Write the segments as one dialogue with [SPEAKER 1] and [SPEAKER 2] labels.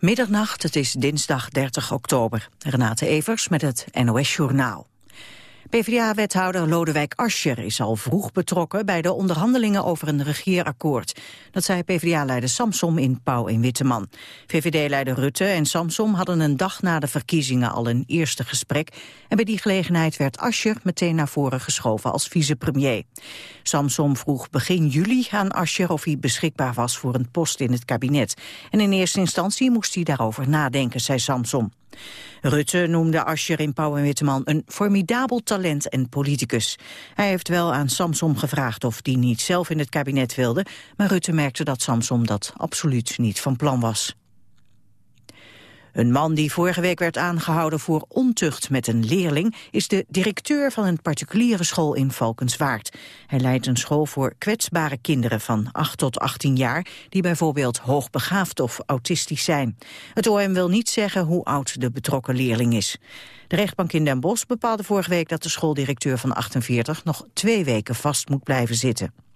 [SPEAKER 1] Middernacht, het is dinsdag 30 oktober. Renate Evers met het NOS Journaal. PvdA-wethouder Lodewijk Asscher is al vroeg betrokken bij de onderhandelingen over een regeerakkoord. Dat zei PvdA-leider Samsom in Pauw in Witteman. VVD-leider Rutte en Samsom hadden een dag na de verkiezingen al een eerste gesprek. En bij die gelegenheid werd Asscher meteen naar voren geschoven als vicepremier. Samsom vroeg begin juli aan Asscher of hij beschikbaar was voor een post in het kabinet. En in eerste instantie moest hij daarover nadenken, zei Samsom. Rutte noemde Asscher in Pauw en Witteman een formidabel talent en politicus. Hij heeft wel aan Samsom gevraagd of die niet zelf in het kabinet wilde, maar Rutte merkte dat Samsom dat absoluut niet van plan was. Een man die vorige week werd aangehouden voor ontucht met een leerling... is de directeur van een particuliere school in Valkenswaard. Hij leidt een school voor kwetsbare kinderen van 8 tot 18 jaar... die bijvoorbeeld hoogbegaafd of autistisch zijn. Het OM wil niet zeggen hoe oud de betrokken leerling is. De rechtbank in Den Bosch bepaalde vorige week dat de schooldirecteur van 48... nog twee weken vast moet blijven zitten.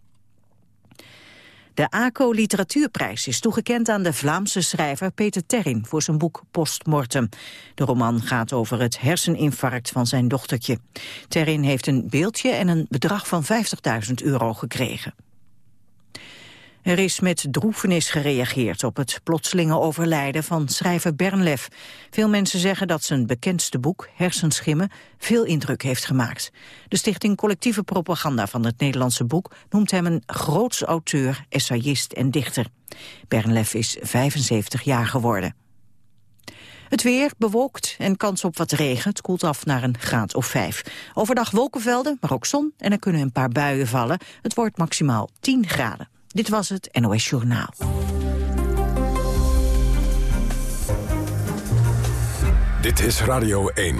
[SPEAKER 1] De ACO Literatuurprijs is toegekend aan de Vlaamse schrijver Peter Terrin voor zijn boek Postmortem. De roman gaat over het herseninfarct van zijn dochtertje. Terrin heeft een beeldje en een bedrag van 50.000 euro gekregen. Er is met droefenis gereageerd op het plotselinge overlijden van schrijver Bernlef. Veel mensen zeggen dat zijn bekendste boek, Hersenschimmen, veel indruk heeft gemaakt. De stichting Collectieve Propaganda van het Nederlandse boek noemt hem een groots auteur, essayist en dichter. Bernlef is 75 jaar geworden. Het weer bewolkt en kans op wat regen. Het koelt af naar een graad of vijf. Overdag wolkenvelden, maar ook zon en er kunnen een paar buien vallen. Het wordt maximaal 10 graden. Dit was het NOS Journaal.
[SPEAKER 2] Dit is Radio 1.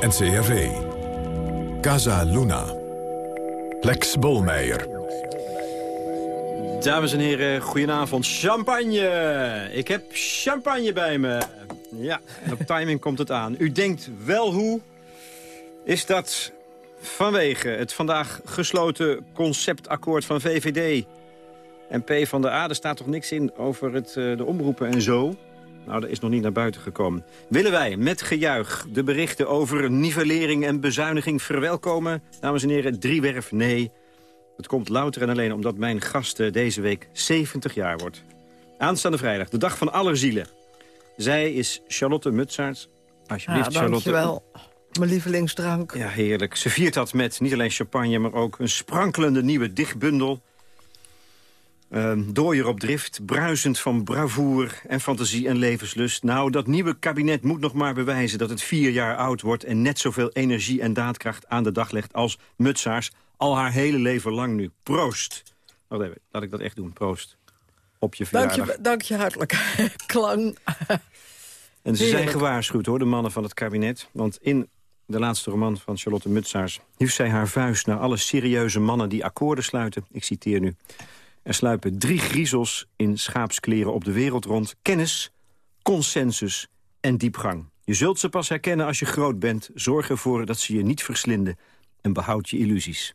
[SPEAKER 2] NCRV. Casa Luna. Lex Bolmeijer.
[SPEAKER 3] Dames en heren, goedenavond. Champagne! Ik heb champagne bij me. Ja, op timing komt het aan. U denkt wel hoe? Is dat Vanwege het vandaag gesloten conceptakkoord van VVD en P van de A. Er staat toch niks in over het, uh, de omroepen en zo? Nou, dat is nog niet naar buiten gekomen. Willen wij met gejuich de berichten over nivellering en bezuiniging verwelkomen? Dames en heren, driewerf nee. Het komt louter en alleen omdat mijn gast deze week 70 jaar wordt. Aanstaande vrijdag, de dag van allerzielen. Zij is Charlotte Mutsaerts. Alsjeblieft,
[SPEAKER 4] ja,
[SPEAKER 3] Charlotte.
[SPEAKER 4] Dankjewel. Mijn lievelingsdrank.
[SPEAKER 3] Ja, heerlijk. Ze viert dat met niet alleen champagne, maar ook een sprankelende nieuwe dichtbundel. Uh, dooier op drift, bruisend van bravoer en fantasie en levenslust. Nou, dat nieuwe kabinet moet nog maar bewijzen dat het vier jaar oud wordt... en net zoveel energie en daadkracht aan de dag legt als Mutsaars. Al haar hele leven lang nu. Proost. Wacht even, laat ik dat echt doen. Proost. Op je verjaardag.
[SPEAKER 4] Dank je, dank je hartelijk. Klang.
[SPEAKER 3] En ze zijn gewaarschuwd, hoor, de mannen van het kabinet. Want in de laatste roman van Charlotte Mutsaars... hief zij haar vuist naar alle serieuze mannen die akkoorden sluiten. Ik citeer nu. Er sluipen drie griezels in schaapskleren op de wereld rond. Kennis, consensus en diepgang. Je zult ze pas herkennen als je groot bent. Zorg ervoor dat ze je niet verslinden en behoud je illusies.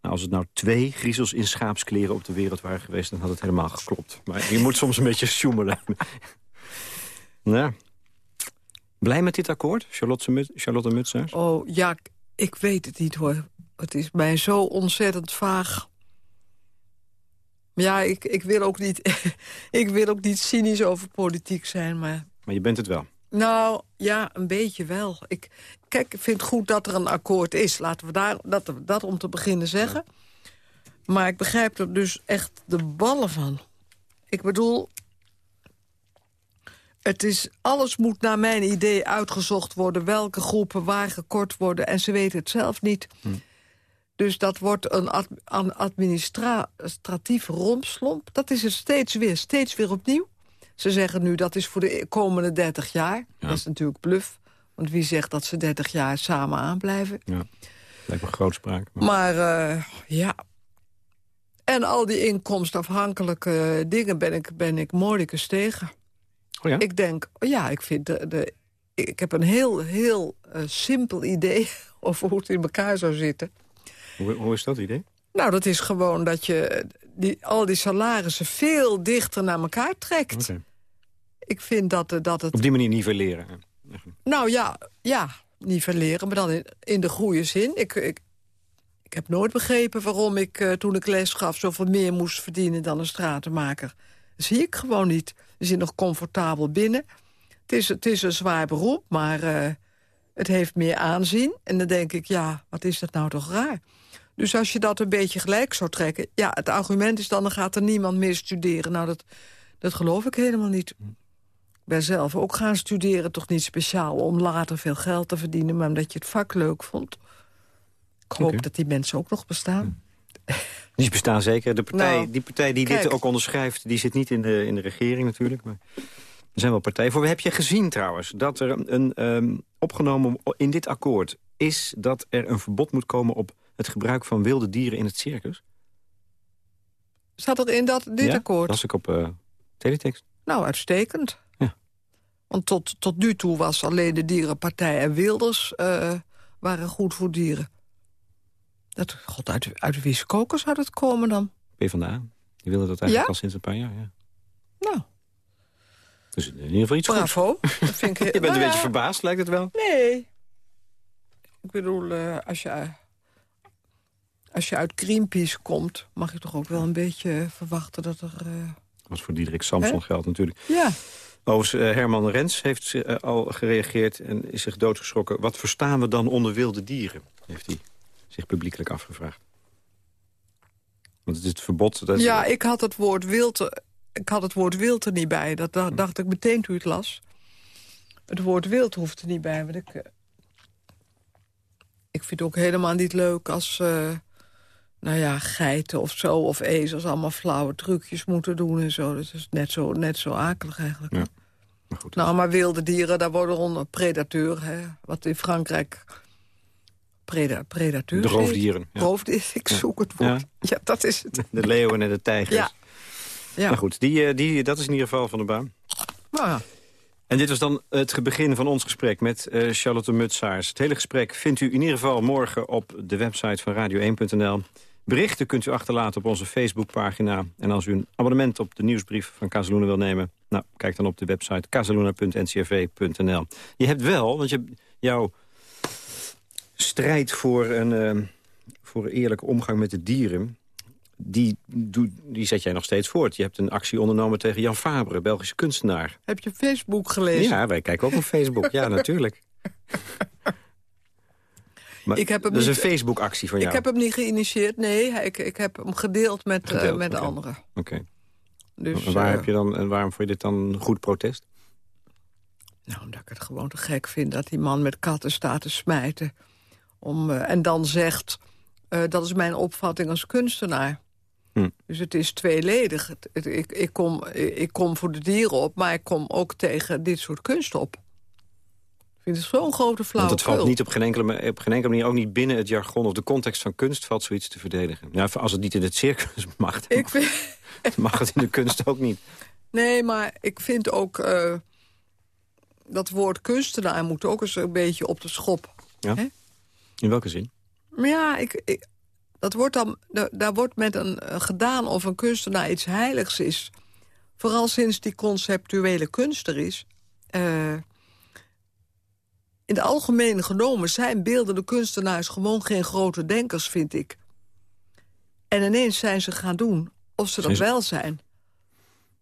[SPEAKER 3] Nou, als het nou twee griezels in schaapskleren op de wereld waren geweest... dan had het helemaal geklopt. Maar je moet soms een beetje sjoemelen. nou, Blij met dit akkoord, Charlotte, Charlotte Mutsaars?
[SPEAKER 4] Oh, ja, ik weet het niet hoor. Het is mij zo ontzettend vaag. Ja, ik, ik, wil ook niet, ik wil ook niet cynisch over politiek zijn, maar...
[SPEAKER 3] Maar je bent het wel?
[SPEAKER 4] Nou, ja, een beetje wel. Ik, kijk, ik vind het goed dat er een akkoord is. Laten we daar, dat, dat om te beginnen zeggen. Maar ik begrijp er dus echt de ballen van. Ik bedoel, het is, alles moet naar mijn idee uitgezocht worden... welke groepen waar gekort worden. En ze weten het zelf niet. Hm. Dus dat wordt een, administratief rompslomp. Dat is het steeds weer, steeds weer opnieuw. Ze zeggen nu dat is voor de komende 30 jaar. Dat is natuurlijk bluff. Want wie zegt dat ze 30 jaar samen aanblijven?
[SPEAKER 3] Ja, lijkt me grootspraak.
[SPEAKER 4] Maar, maar uh, ja. En al die inkomstafhankelijke dingen ben ik, ben ik moordicus tegen.
[SPEAKER 3] Oh ja?
[SPEAKER 4] Ik denk, ja, ik vind de, de ik heb een heel, heel uh, simpel idee over hoe het in elkaar zou zitten.
[SPEAKER 3] Hoe, hoe is dat idee?
[SPEAKER 4] Nou, dat is gewoon dat je die, al die salarissen veel dichter naar elkaar trekt. Ik vind dat, eh, dat het...
[SPEAKER 3] Op die manier nivelleren.
[SPEAKER 4] Nou ja, ja nivelleren, maar dan in, in de goede zin. Ik, ik, ik heb nooit begrepen waarom ik eh, toen ik les gaf... zoveel meer moest verdienen dan een stratenmaker. Dat zie ik gewoon niet. Je zit nog comfortabel binnen. Het is, het is een zwaar beroep, maar eh, het heeft meer aanzien. En dan denk ik, ja, wat is dat nou toch raar. Dus als je dat een beetje gelijk zou trekken... ja, het argument is dan, dan gaat er niemand meer studeren. Nou, dat, dat geloof ik helemaal niet. Ik ben zelf ook gaan studeren, toch niet speciaal... om later veel geld te verdienen, maar omdat je het vak leuk vond. Ik hoop dat die mensen ook nog bestaan.
[SPEAKER 3] Die bestaan zeker. De partij,
[SPEAKER 4] Nou,
[SPEAKER 3] die partij die dit ook onderschrijft, die zit niet in de, in de regering natuurlijk. Maar er zijn wel partijen voor. Heb je gezien trouwens dat er een, ehm, opgenomen in dit akkoord is... dat er een verbod moet komen op het gebruik van wilde dieren in het circus?
[SPEAKER 4] Staat er in dat, dit
[SPEAKER 3] Ja,
[SPEAKER 4] akkoord?
[SPEAKER 3] las ik op eh, teletext.
[SPEAKER 4] Nou, uitstekend.
[SPEAKER 3] Ja.
[SPEAKER 4] Want tot, tot nu toe was alleen de dierenpartij en Wilders... eh, waren goed voor dieren. Dat, God, uit, uit wie koken zou dat komen dan?
[SPEAKER 3] PvdA. Die willen dat eigenlijk
[SPEAKER 4] Ja?
[SPEAKER 3] al sinds een paar jaar. Ja.
[SPEAKER 4] Nou,
[SPEAKER 3] Dus in ieder geval iets
[SPEAKER 4] bravo. Dat vind ik
[SPEAKER 3] Je bent
[SPEAKER 4] Nou
[SPEAKER 3] een
[SPEAKER 4] ja,
[SPEAKER 3] beetje verbaasd, lijkt het wel.
[SPEAKER 4] Nee. Ik bedoel, eh, als, je, als je uit Greenpeace komt... mag je toch ook wel een beetje verwachten dat er... eh,
[SPEAKER 3] was voor Diederik Samson
[SPEAKER 4] Hè?
[SPEAKER 3] geldt natuurlijk.
[SPEAKER 4] ja,
[SPEAKER 3] Overigens, eh, Herman Rens heeft eh, al gereageerd en is zich doodgeschrokken. Wat verstaan we dan onder wilde dieren? Heeft hij zich publiekelijk afgevraagd. Want het is het verbod... Dat
[SPEAKER 4] ja ik, had het woord wild, er- ik had het woord wild er niet bij. Dat
[SPEAKER 3] Hm.
[SPEAKER 4] da- dacht ik meteen toen u het las. Het woord wild hoeft er niet bij. Want ik, eh, ik vind het ook helemaal niet leuk als... eh, nou ja, geiten of zo, of ezels... allemaal flauwe trucjes moeten doen en zo. Dat is net zo, net zo akelig eigenlijk.
[SPEAKER 3] Ja. Maar goed,
[SPEAKER 4] Nou, maar wilde dieren, daar worden onder predateur, hè, wat in Frankrijk preda predateur
[SPEAKER 3] de roofdieren. Ja.
[SPEAKER 4] Roofdier, ik zoek het woord. Ja. dat is het.
[SPEAKER 3] De leeuwen en de tijgers.
[SPEAKER 4] Ja. Ja.
[SPEAKER 3] Maar goed, die, eh, die, dat is in ieder geval van de baan.
[SPEAKER 4] Nou ja.
[SPEAKER 3] En dit was dan het begin van ons gesprek met eh, Charlotte Mutsaars. Het hele gesprek vindt u in ieder geval morgen op de website van radio1.nl. Berichten kunt u achterlaten op onze Facebookpagina. En als u een abonnement op de nieuwsbrief van Casaluna wil nemen... nou, kijk dan op de website casaluna.ncrv.nl. Je hebt wel, want je, jouw strijd voor een, eh, voor eerlijke omgang met de dieren... Die, die zet jij nog steeds voort. Je hebt een actie ondernomen tegen Jan Fabre, Belgische kunstenaar.
[SPEAKER 4] Heb je Facebook gelezen?
[SPEAKER 3] Ja, wij kijken ook op Facebook. Ja, natuurlijk. Maar
[SPEAKER 4] Ik heb hem
[SPEAKER 3] dat is een Facebook-actie van jou.
[SPEAKER 4] Ik heb hem niet geïnitieerd, nee. Ik, ik heb hem gedeeld met, eh, met anderen.
[SPEAKER 3] Oké.
[SPEAKER 4] Dus,
[SPEAKER 3] En waar
[SPEAKER 4] eh,
[SPEAKER 3] heb je dan, en waarom vond je dit dan een goed protest?
[SPEAKER 4] Nou, omdat ik het gewoon te gek vind dat die man met katten staat te smijten. Om, eh, en dan zegt, eh, dat is mijn opvatting als kunstenaar.
[SPEAKER 3] Hm.
[SPEAKER 4] Dus het is tweeledig. Het- het- ik, ik, kom, ik kom voor de dieren op, maar ik kom ook tegen dit soort kunst op. Ik vind het zo'n grote flauwekul.
[SPEAKER 3] Want het valt niet op geen, enkele, op geen enkele manier, ook niet binnen het jargon of de context van kunst, valt zoiets te verdedigen. Ja, als het niet in het circus mag, dan
[SPEAKER 4] Ik vind,
[SPEAKER 3] mag, het in de kunst ook niet.
[SPEAKER 4] nee, maar ik vind ook... eh, dat woord kunstenaar moet ook eens een beetje op de schop.
[SPEAKER 3] Ja?
[SPEAKER 4] Hè?
[SPEAKER 3] In welke zin?
[SPEAKER 4] Ja, ik, ik- dat wordt dan, da- daar wordt met een eh, gedaan of een kunstenaar iets heiligs is. Vooral sinds die conceptuele kunst er is. Eh, in het algemeen genomen zijn beeldende kunstenaars gewoon geen grote denkers, vind ik. En ineens zijn ze gaan doen of ze dat wel zijn.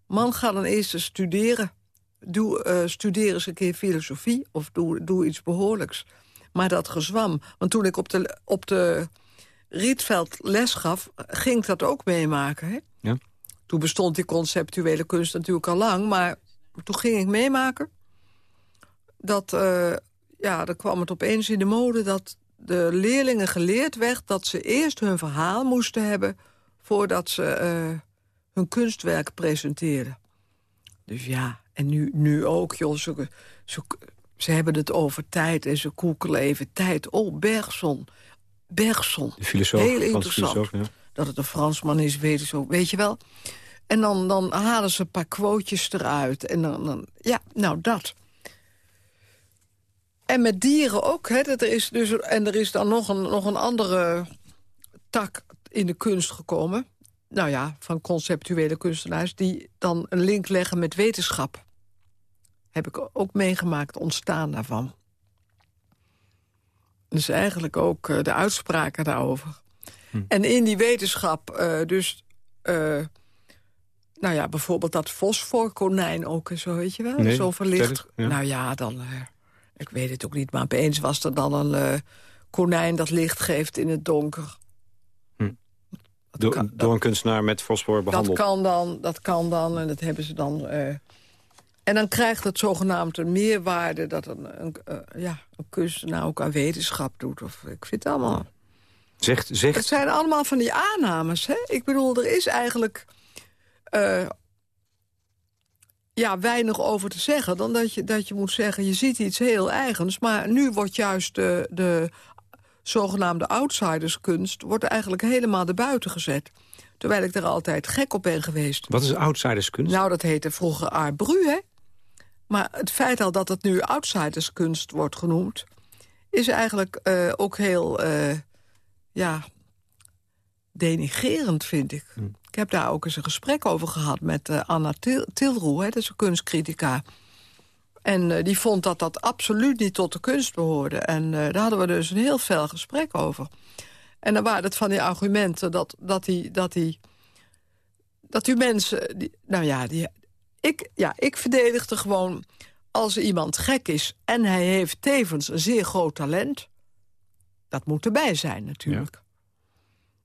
[SPEAKER 4] Man, ga dan eerst eens studeren. Doe, eh, studeer eens een keer filosofie of doe, doe iets behoorlijks. Maar dat gezwam. Want toen ik op de, op de Rietveld les gaf, ging ik dat ook meemaken. Hè?
[SPEAKER 3] Ja.
[SPEAKER 4] Toen bestond die conceptuele kunst natuurlijk al lang. Maar toen ging ik meemaken dat... eh, ja, dan kwam het opeens in de mode dat de leerlingen geleerd werd... dat ze eerst hun verhaal moesten hebben... voordat ze eh, hun kunstwerk presenteerden. Dus ja, en nu, nu ook, joh. Ze, ze, ze hebben het over tijd en ze koekelen even tijd. Oh, Bergson. Bergson.
[SPEAKER 3] De filosoof,
[SPEAKER 4] Heel interessant.
[SPEAKER 3] filosoof, ja.
[SPEAKER 4] Dat het een Fransman is, weet, zo, weet je wel. En dan, dan halen ze een paar quotejes eruit. En dan, dan ja, nou dat. En met dieren ook. Hè, dat er is dus, en er is dan nog een, nog een andere tak in de kunst gekomen. nou ja, van conceptuele kunstenaars... die dan een link leggen met wetenschap. Heb ik ook meegemaakt, ontstaan daarvan. Dus eigenlijk ook uh, de uitspraken daarover. Hm. En in die wetenschap uh, dus... Uh, nou ja, bijvoorbeeld dat fosforkonijn ook en zo, weet je wel? Nee, zo verlicht. Ja. Nou ja, dan... ik weet het ook niet, maar opeens was er dan een konijn dat licht geeft in het donker.
[SPEAKER 3] Door, kan, door, een kunstenaar met fosfor behandeld.
[SPEAKER 4] Dat kan dan, dat kan dan en dat hebben ze dan... En dan krijgt het zogenaamd een meerwaarde... dat een, een, uh, ja, een kunstenaar ook aan wetenschap doet. Of, ik vind het allemaal...
[SPEAKER 3] Zegt, zegt...
[SPEAKER 4] Het zijn allemaal van die aannames. Hè? Ik bedoel, er is eigenlijk... Uh, ja, weinig over te zeggen dan dat je, dat je moet zeggen... je ziet iets heel eigens, maar nu wordt juist de, de zogenaamde outsiderskunst... wordt eigenlijk helemaal de buiten gezet. Terwijl ik er altijd gek op ben geweest.
[SPEAKER 3] Wat is outsiderskunst?
[SPEAKER 4] Nou, dat heette vroeger art bru, hè? Maar het feit al dat het nu outsiderskunst wordt genoemd... is eigenlijk uh, ook heel, uh, ja, denigerend, vind ik. Hm. Ik heb daar ook eens een gesprek over gehad met uh, Anna Til Tilroe, hè, dat is een kunstcritica. En die vond dat dat absoluut niet tot de kunst behoorde. En daar hadden we dus een heel fel gesprek over. En dan waren het van die argumenten dat, dat, die, dat, die, dat die mensen... Die, nou ja, die, ik, ja, ik verdedigde gewoon... als iemand gek is en hij heeft tevens een zeer groot talent... dat moet erbij zijn natuurlijk. Ja.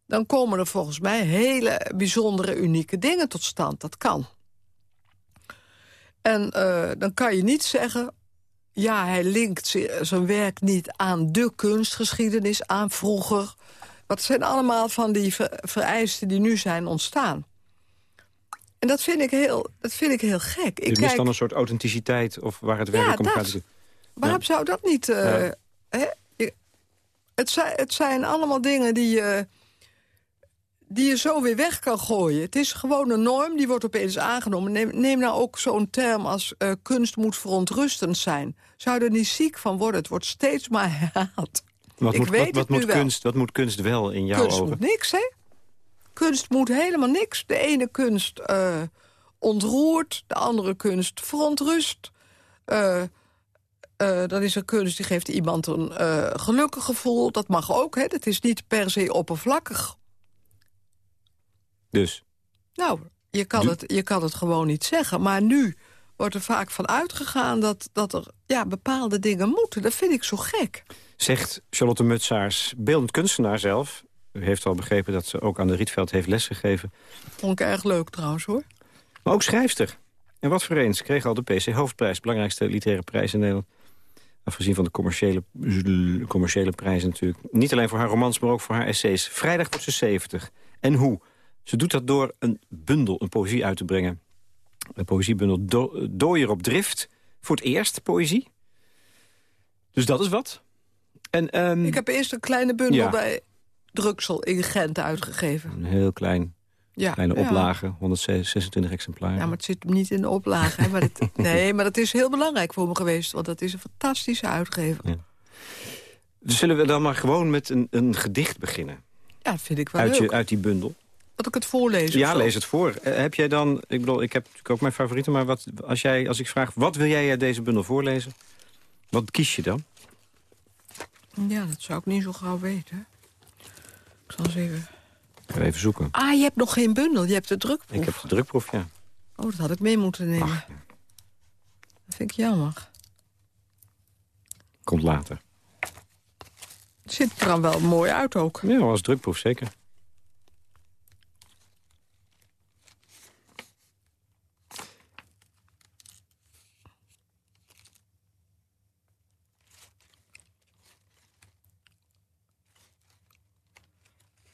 [SPEAKER 4] Dan komen er volgens mij hele bijzondere, unieke dingen tot stand. Dat kan. En uh, dan kan je niet zeggen... ja, hij linkt zijn werk niet aan de kunstgeschiedenis, aan vroeger. Dat zijn allemaal van die vereisten die nu zijn ontstaan. En dat vind ik heel, dat vind ik heel gek.
[SPEAKER 3] Je mist dan een soort authenticiteit of waar het werk om gaat?
[SPEAKER 4] Waarom ja. zou dat niet... Uh, ja. hè? Het, zijn, het zijn allemaal dingen die je die je zo weer weg kan gooien. Het is gewoon een norm, die wordt opeens aangenomen. Neem, neem nou ook zo'n term als uh, kunst moet verontrustend zijn. Zou er niet ziek van worden? Het wordt steeds maar herhaald.
[SPEAKER 3] Wat, Ik moet, weet wat, wat moet kunst, wat moet kunst wel in jouw
[SPEAKER 4] kunst
[SPEAKER 3] ogen?
[SPEAKER 4] Kunst moet niks, hè? Kunst moet helemaal niks. De ene kunst uh, ontroert, de andere kunst verontrust. Uh, uh, dat is een kunst die geeft iemand een gelukkig gevoel. Dat mag ook, hè? Dat is niet per se oppervlakkig.
[SPEAKER 3] Dus?
[SPEAKER 4] Nou, je kan, het, je kan het gewoon niet zeggen. Maar nu wordt er vaak van uitgegaan dat, dat er ja, bepaalde dingen moeten. Dat vind ik zo gek.
[SPEAKER 3] Zegt Charlotte Mutsaars, beeldend kunstenaar zelf. U heeft al begrepen dat ze ook aan de Rietveld heeft lesgegeven.
[SPEAKER 4] Vond ik erg leuk trouwens, hoor.
[SPEAKER 3] Maar ook schrijfster. En wat voor eens kreeg al de PC Hoofdprijs. Belangrijkste literaire prijs in Nederland. Afgezien van de commerciële, commerciële prijzen natuurlijk. Niet alleen voor haar romans, maar ook voor haar essays. Vrijdag wordt ze 70. En hoe? Ze doet dat door een bundel, een poëzie uit te brengen. Een poëziebundel Do Dooier op drift. Voor het eerst poëzie. Dus dat is wat. En, um,
[SPEAKER 4] Ik heb eerst een kleine bundel ja. bij Druksel in Gent uitgegeven.
[SPEAKER 3] Een heel klein, ja. kleine oplage, ja. 126 exemplaren.
[SPEAKER 4] Ja, maar het zit niet in de oplage. hè, maar het, nee, maar dat is heel belangrijk voor me geweest. Want dat is een fantastische uitgever. Ja.
[SPEAKER 3] Dus zullen we dan maar gewoon met een, een gedicht beginnen?
[SPEAKER 4] Ja, vind ik wel
[SPEAKER 3] uit
[SPEAKER 4] leuk.
[SPEAKER 3] Je, uit die bundel.
[SPEAKER 4] Dat ik het voorlees?
[SPEAKER 3] Ja, lees het voor. Uh, heb jij dan, ik bedoel, ik heb natuurlijk ook mijn favorieten... maar wat, als, jij, als ik vraag, wat wil jij deze bundel voorlezen? Wat kies je dan?
[SPEAKER 4] Ja, dat zou ik niet zo gauw weten. Ik zal eens even...
[SPEAKER 3] Ik ga even zoeken.
[SPEAKER 4] Ah, je hebt nog geen bundel, je hebt de drukproef.
[SPEAKER 3] Ik heb de drukproef, ja.
[SPEAKER 4] Oh, dat had ik mee moeten nemen. Ach, ja. Dat vind ik jammer.
[SPEAKER 3] Komt later.
[SPEAKER 4] Het ziet er dan wel mooi uit ook.
[SPEAKER 3] Ja, als drukproef zeker.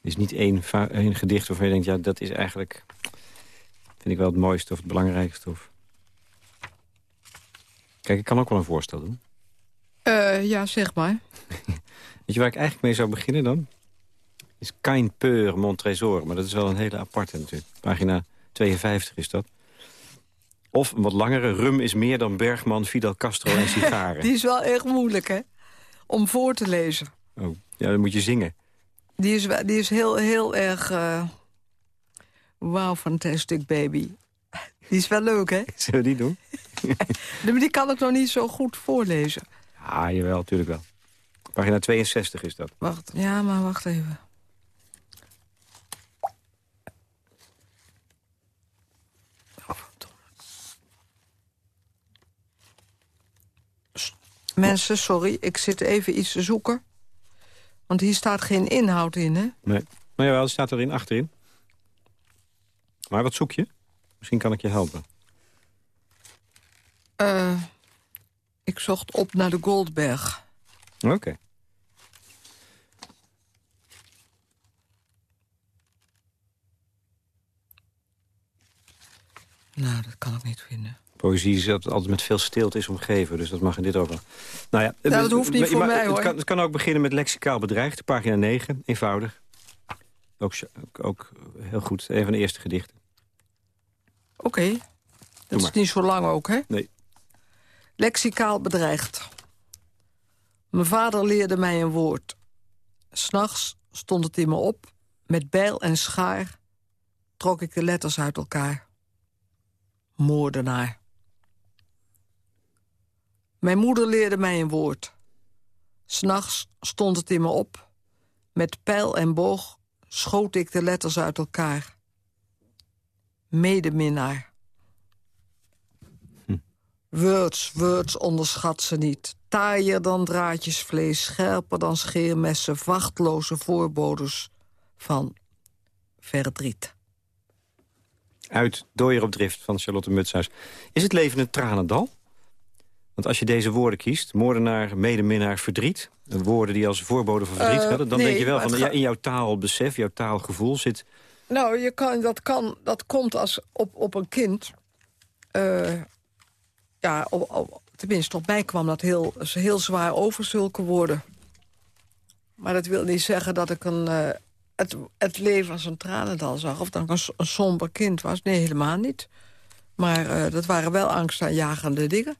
[SPEAKER 3] Is niet één, één gedicht waarvan je denkt... ja, dat is eigenlijk, vind ik wel het mooiste of het belangrijkste. Of... Kijk, ik kan ook wel een voorstel doen.
[SPEAKER 4] Uh, ja, zeg maar.
[SPEAKER 3] Weet je waar ik eigenlijk mee zou beginnen dan? Is Kein Peur, Mon Trésor. Maar dat is wel een hele aparte natuurlijk. Pagina 52 is dat. Of een wat langere, Rum is meer dan Bergman, Fidel Castro en sigaren.
[SPEAKER 4] Die is wel erg moeilijk, hè? Om voor te lezen.
[SPEAKER 3] Oh, ja, dan moet je zingen.
[SPEAKER 4] Die is, die is heel, heel erg... Uh, Wow, fantastic baby. Die is wel leuk, hè?
[SPEAKER 3] Zullen we die doen?
[SPEAKER 4] Die kan ik nog niet zo goed voorlezen.
[SPEAKER 3] Ja, jawel, natuurlijk wel. Pagina 62 is dat.
[SPEAKER 4] Wacht, ja, maar wacht even. Oh, Mensen, sorry, ik zit even iets te zoeken. Want hier staat geen inhoud in, hè?
[SPEAKER 3] Nee. Maar jawel, het staat erin, achterin. Maar wat zoek je? Misschien kan ik je helpen.
[SPEAKER 4] Eh, ik zocht op naar de Goldberg.
[SPEAKER 3] Oké.
[SPEAKER 4] Nou, dat kan ik niet vinden.
[SPEAKER 3] Poëzie is dat altijd met veel stilte is omgeven, dus dat mag in dit ook wel. Nou ja,
[SPEAKER 4] dat hoeft niet voor
[SPEAKER 3] maar
[SPEAKER 4] mij,
[SPEAKER 3] het
[SPEAKER 4] hoor.
[SPEAKER 3] Kan, het kan ook beginnen met lexicaal bedreigd, pagina 9, eenvoudig. Ook, ook, heel goed, een van de eerste gedichten.
[SPEAKER 4] Oké. Dat is niet zo lang ook, hè?
[SPEAKER 3] Nee.
[SPEAKER 4] Lexicaal bedreigd. Mijn vader leerde mij een woord. S'nachts stond het in me op. Met bijl en schaar trok ik de letters uit elkaar. Moordenaar. Mijn moeder leerde mij een woord. S'nachts stond het in me op. Met pijl en boog schoot ik de letters uit elkaar. Medeminnaar. Words, words onderschat ze niet. Taaier dan draadjesvlees, scherper dan scheermessen... vachtloze voorbodes van verdriet.
[SPEAKER 3] Uit Dooier op Drift van Charlotte Mutshuis. Is het leven een tranendal? Want als je deze woorden kiest, moordenaar, medeminnaar, verdriet... woorden die als voorbode van verdriet
[SPEAKER 4] Eh,
[SPEAKER 3] gelden... dan
[SPEAKER 4] nee,
[SPEAKER 3] denk je wel van ja, in jouw taalbesef, jouw taalgevoel zit...
[SPEAKER 4] Nou, je kan, dat, kan, dat komt als op, op een kind. Eh, ja, op, op- tenminste, op mij kwam dat heel, heel zwaar over, zulke woorden. Maar dat wil niet zeggen dat ik een, eh, het, het leven als een tranendal zag... of dat ik een, een somber kind was. Nee, helemaal niet. Maar dat waren wel angstaanjagende dingen.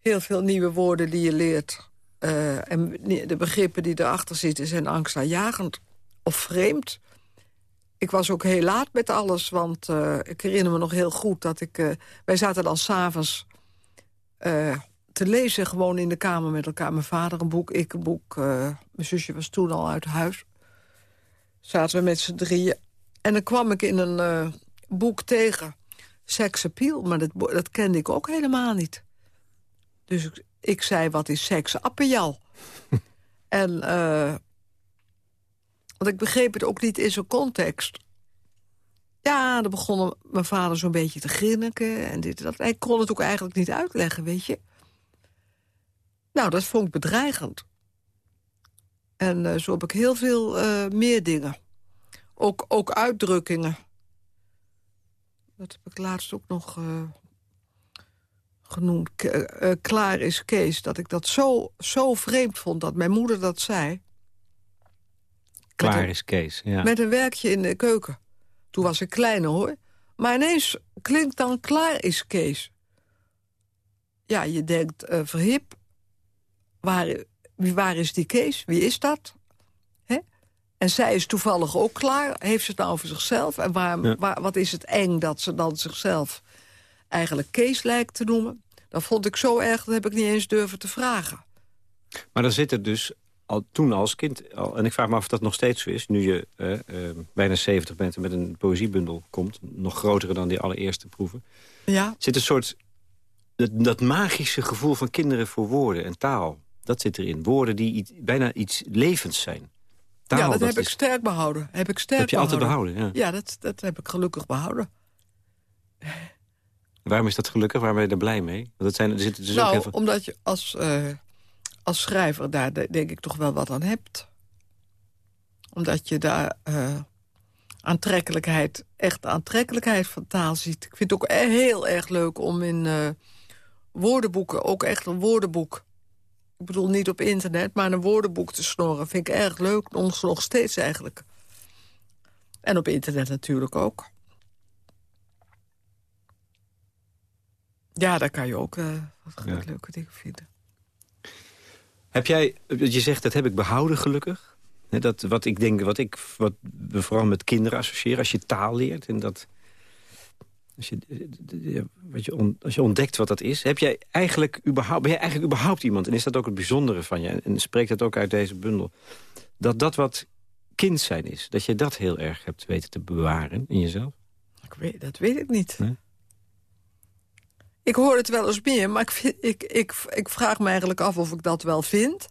[SPEAKER 4] Heel veel nieuwe woorden die je leert... eh, en de begrippen die erachter zitten zijn angstaanjagend of vreemd. Ik was ook heel laat met alles, want eh, ik herinner me nog heel goed dat ik... eh, wij zaten dan s'avonds te lezen gewoon in de kamer met elkaar. Mijn vader een boek, ik een boek. mijn zusje was toen al uit huis. Zaten we met z'n drieën. En dan kwam ik in een boek tegen Sex Appeal, maar dat, dat kende ik ook helemaal niet. Dus ik, ik zei, wat is seks appeal? en... eh, want ik begreep het ook niet in zijn context. Ja, dan begon mijn vader zo'n beetje te grinniken en dit en dat. Hij kon het ook eigenlijk niet uitleggen, weet je. Nou, dat vond ik bedreigend. En eh, zo heb ik heel veel eh, meer dingen. Ook, ook uitdrukkingen. Dat heb ik laatst ook nog genoemd. Eh, klaar is Kees. Dat ik dat zo, zo vreemd vond dat mijn moeder dat zei.
[SPEAKER 3] Klaar
[SPEAKER 4] een-
[SPEAKER 3] is Kees. Ja.
[SPEAKER 4] met een werkje in de keuken. Toen was ik kleiner, hoor. Maar ineens klinkt dan klaar is Kees. Ja, je denkt, eh verhip, waar, waar is die Kees? Wie is dat? Hè? En zij is toevallig ook klaar. Heeft ze het nou over zichzelf? En waar,
[SPEAKER 3] Ja.
[SPEAKER 4] waar, wat is het eng dat ze dan zichzelf eigenlijk Kees lijkt te noemen? Dat vond ik zo erg, dat heb ik niet eens durven te vragen.
[SPEAKER 3] Maar dan zit er dus al toen als kind... Al, en ik vraag me af of dat nog steeds zo is... nu je eh, eh, bijna 70 bent en met een poëziebundel komt... nog grotere dan die allereerste proeven...
[SPEAKER 4] Ja,
[SPEAKER 3] zit een soort... Dat, dat magische gevoel van kinderen voor woorden en taal. Dat zit erin. Woorden die iets, bijna iets levends zijn. Taal,
[SPEAKER 4] ja dat, heb
[SPEAKER 3] is,
[SPEAKER 4] ik sterk behouden. Heb ik sterk
[SPEAKER 3] heb je altijd behouden. Ja.
[SPEAKER 4] Ja, dat, dat heb ik gelukkig behouden.
[SPEAKER 3] Waarom is dat gelukkig? Waarom ben je er blij mee? Want het zijn, er zitten dus ook
[SPEAKER 4] nou,
[SPEAKER 3] heel veel...
[SPEAKER 4] omdat je als, eh, als schrijver daar de- denk ik toch wel wat aan hebt. Omdat je daar eh, aantrekkelijkheid, echt aantrekkelijkheid van taal ziet. Ik vind het ook e- heel erg leuk om in eh, woordenboeken, ook echt een woordenboek... ik bedoel niet op internet, maar een woordenboek te snorren... vind ik erg leuk, nog, nog steeds eigenlijk. En op internet natuurlijk ook. Ja, daar kan je ook eh, wat
[SPEAKER 3] Ja.
[SPEAKER 4] leuke dingen vinden.
[SPEAKER 3] Heb jij, je zegt dat heb ik behouden gelukkig. Dat, wat ik denk, wat ik wat we vooral met kinderen associëren... als je taal leert en dat... Als je, eh, wat je on, als je ontdekt wat dat is, heb jij eigenlijk überhaupt, ben jij eigenlijk überhaupt iemand... en is dat ook het bijzondere van je, en spreekt dat ook uit deze bundel... dat dat wat kind zijn is, dat je dat heel erg hebt weten te bewaren in jezelf?
[SPEAKER 4] Ik weet, dat weet ik niet. Ik hoor het wel eens meer, maar ik, vind, ik, ik, ik vraag me eigenlijk af of ik dat wel vind.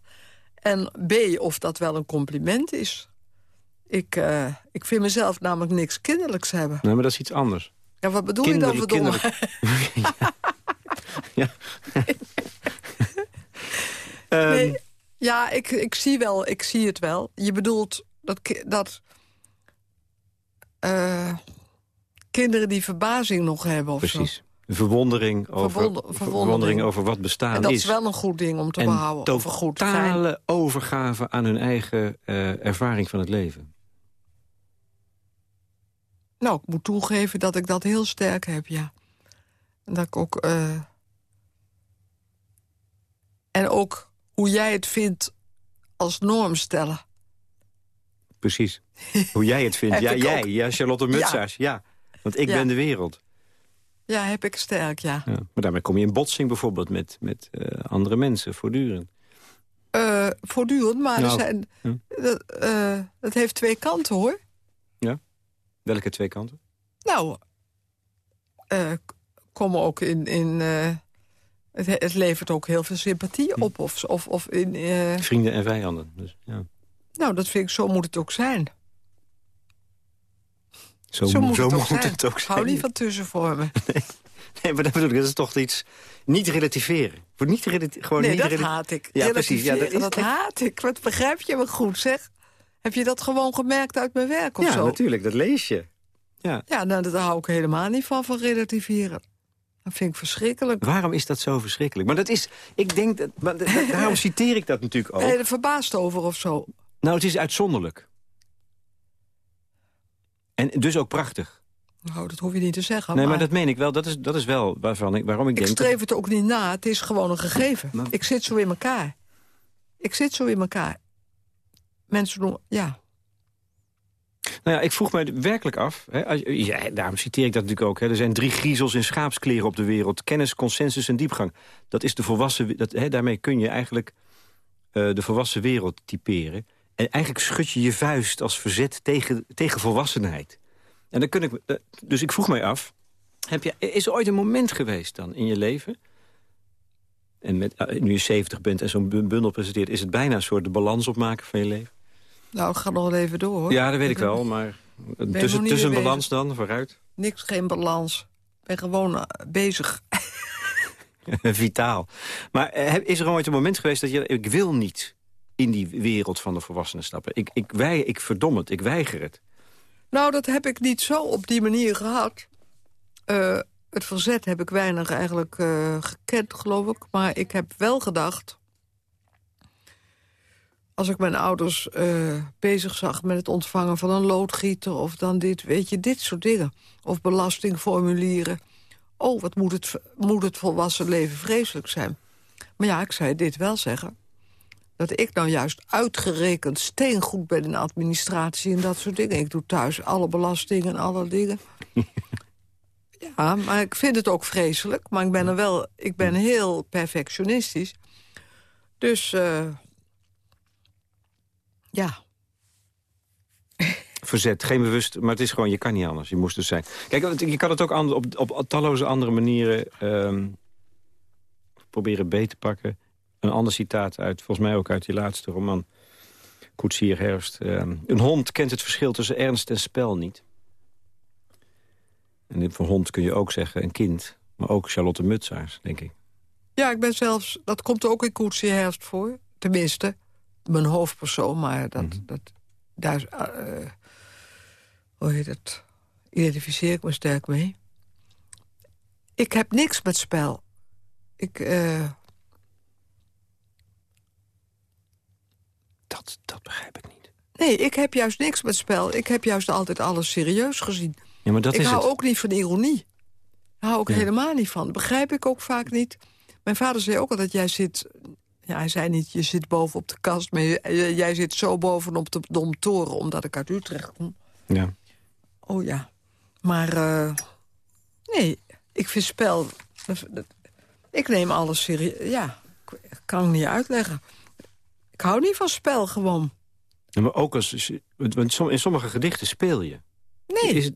[SPEAKER 4] En B, of dat wel een compliment is. Ik, uh, ik vind mezelf namelijk niks kinderlijks hebben.
[SPEAKER 3] Nee, maar dat is iets anders.
[SPEAKER 4] Ja, wat bedoel je dan, verdomme?
[SPEAKER 3] ja. ja.
[SPEAKER 4] nee, um, ja, ik, ik, zie wel, ik zie het wel. Je bedoelt dat, dat uh, kinderen die verbazing nog hebben of
[SPEAKER 3] Precies.
[SPEAKER 4] zo.
[SPEAKER 3] Verwondering over, Verwonder, verwondering. verwondering over wat bestaan is.
[SPEAKER 4] En dat
[SPEAKER 3] is.
[SPEAKER 4] is wel een goed ding om te
[SPEAKER 3] en
[SPEAKER 4] behouden.
[SPEAKER 3] totale overgave aan hun eigen uh, ervaring van het leven.
[SPEAKER 4] Nou, ik moet toegeven dat ik dat heel sterk heb, ja. En dat ik ook... Uh... En ook hoe jij het vindt als norm stellen.
[SPEAKER 3] Precies. hoe jij het vindt. ja, jij. Ook... Ja, Charlotte Mutsaars. Ja. ja. Want ik ja. ben de wereld.
[SPEAKER 4] Ja, heb ik sterk, ja. ja.
[SPEAKER 3] Maar daarmee kom je in botsing bijvoorbeeld met, met uh, andere mensen, voortdurend.
[SPEAKER 4] Uh, voortdurend, maar nou, er zijn, ja. dat, uh, dat heeft twee kanten, hoor.
[SPEAKER 3] Ja? Welke twee kanten?
[SPEAKER 4] Nou, komen ook in... in het, het, levert ook heel veel sympathie op. Of, of, of in,
[SPEAKER 3] Vrienden en vijanden, dus ja.
[SPEAKER 4] Nou, dat vind ik, zo moet het ook zijn.
[SPEAKER 3] Zo,
[SPEAKER 4] zo moet,
[SPEAKER 3] zo
[SPEAKER 4] het, ook
[SPEAKER 3] moet
[SPEAKER 4] zijn.
[SPEAKER 3] het ook zijn.
[SPEAKER 4] Hou niet van tussenvormen.
[SPEAKER 3] Nee, nee maar dat bedoel ik, dat is toch iets... Niet relativeren. Wordt niet relati gewoon
[SPEAKER 4] nee,
[SPEAKER 3] niet
[SPEAKER 4] dat haat ik.
[SPEAKER 3] Ja, precies. Ja, dat,
[SPEAKER 4] haat ik. Wat begrijp je me goed, zeg? Heb je dat gewoon gemerkt uit mijn werk of
[SPEAKER 3] ja,
[SPEAKER 4] zo?
[SPEAKER 3] natuurlijk. Dat lees je. Ja,
[SPEAKER 4] ja nou, daar hou ik helemaal niet van, van relativeren. Dat vind ik verschrikkelijk.
[SPEAKER 3] Waarom is dat zo verschrikkelijk? Maar dat is, ik denk, dat, maar daarom citeer ik dat natuurlijk ook.
[SPEAKER 4] Ben je er verbaasd over of zo?
[SPEAKER 3] Nou, het is uitzonderlijk. En dus ook prachtig.
[SPEAKER 4] Nou, dat hoef je niet te zeggen.
[SPEAKER 3] Nee, maar, maar dat meen ik wel. Dat is, dat is wel waarvan ik, waarom ik,
[SPEAKER 4] ik
[SPEAKER 3] denk...
[SPEAKER 4] Ik streef het ook niet na. Het is gewoon een gegeven. Maar... Ik zit zo in elkaar. Ik zit zo in elkaar. Mensen doen... Ja.
[SPEAKER 3] Nou ja, ik vroeg me werkelijk af... Hè, als, ja, daarom citeer ik dat natuurlijk ook. Hè, er zijn drie griezels in schaapskleren op de wereld. Kennis, consensus en diepgang. Dat is de volwassen... Dat, hè, daarmee kun je eigenlijk uh, de volwassen wereld typeren. En eigenlijk schud je je vuist als verzet tegen, tegen volwassenheid. En dan kun ik, dus ik vroeg mij af, heb je, is er ooit een moment geweest dan in je leven... en met, nu je 70 bent en zo'n bundel presenteert... is het bijna een soort de balans opmaken van je leven?
[SPEAKER 4] Nou, ik ga nog wel even door, hoor.
[SPEAKER 3] Ja, dat weet ik wel, maar tussen, tussen een balans dan, vooruit?
[SPEAKER 4] Niks, geen balans. Ik ben gewoon uh, bezig.
[SPEAKER 3] Vitaal. Maar is er ooit een moment geweest dat je... ik wil niet in die wereld van de volwassenen stappen. Ik, ik, wij, ik verdom het, ik weiger het.
[SPEAKER 4] Nou, dat heb ik niet zo op die manier gehad. Uh, het verzet heb ik weinig eigenlijk uh, gekend, geloof ik. Maar ik heb wel gedacht... als ik mijn ouders uh, bezig zag met het ontvangen van een loodgieter... of dan dit, weet je, dit soort dingen. Of belastingformulieren. Oh, wat moet het, moet het volwassen leven vreselijk zijn. Maar ja, ik zei dit wel zeggen dat ik nou juist uitgerekend steengoed ben in administratie en dat soort dingen. Ik doe thuis alle belastingen en alle dingen. ja, maar ik vind het ook vreselijk. Maar ik ben er wel, ik ben heel perfectionistisch. Dus, uh, ja.
[SPEAKER 3] Verzet, geen bewust, maar het is gewoon, je kan niet anders. Je moest dus zijn. Kijk, je kan het ook op, op, talloze andere manieren um, proberen beter te pakken een ander citaat uit, volgens mij ook uit die laatste roman. Koetsier Herfst. Uh, een hond kent het verschil tussen ernst en spel niet. En voor hond kun je ook zeggen een kind. Maar ook Charlotte Mutsaars, denk ik.
[SPEAKER 4] Ja, ik ben zelfs... Dat komt ook in Koetsier Herfst voor. Tenminste, mijn hoofdpersoon. Maar dat... Mm -hmm. dat daar, uh, hoe heet het? Identificeer ik me sterk mee. Ik heb niks met spel. Ik... Uh,
[SPEAKER 3] Dat, dat begrijp ik niet.
[SPEAKER 4] Nee, ik heb juist niks met spel. Ik heb juist altijd alles serieus gezien.
[SPEAKER 3] Ja, maar dat
[SPEAKER 4] ik
[SPEAKER 3] is
[SPEAKER 4] hou
[SPEAKER 3] het.
[SPEAKER 4] ook niet van ironie. Daar hou ik
[SPEAKER 3] Ja.
[SPEAKER 4] helemaal niet van. Begrijp ik ook vaak niet. Mijn vader zei ook al dat jij zit Ja, hij zei niet, je zit boven op de kast... maar je- jij zit zo bovenop de domtoren... omdat ik uit Utrecht kom.
[SPEAKER 3] Ja.
[SPEAKER 4] Oh ja. Maar eh, nee, ik vind spel... dat- Ik neem alles serieus. Ja, ik kan het niet uitleggen. Ik hou niet van spel gewoon.
[SPEAKER 3] Ja, Maar ook als... Want in sommige gedichten speel je.
[SPEAKER 4] Nee.
[SPEAKER 3] Is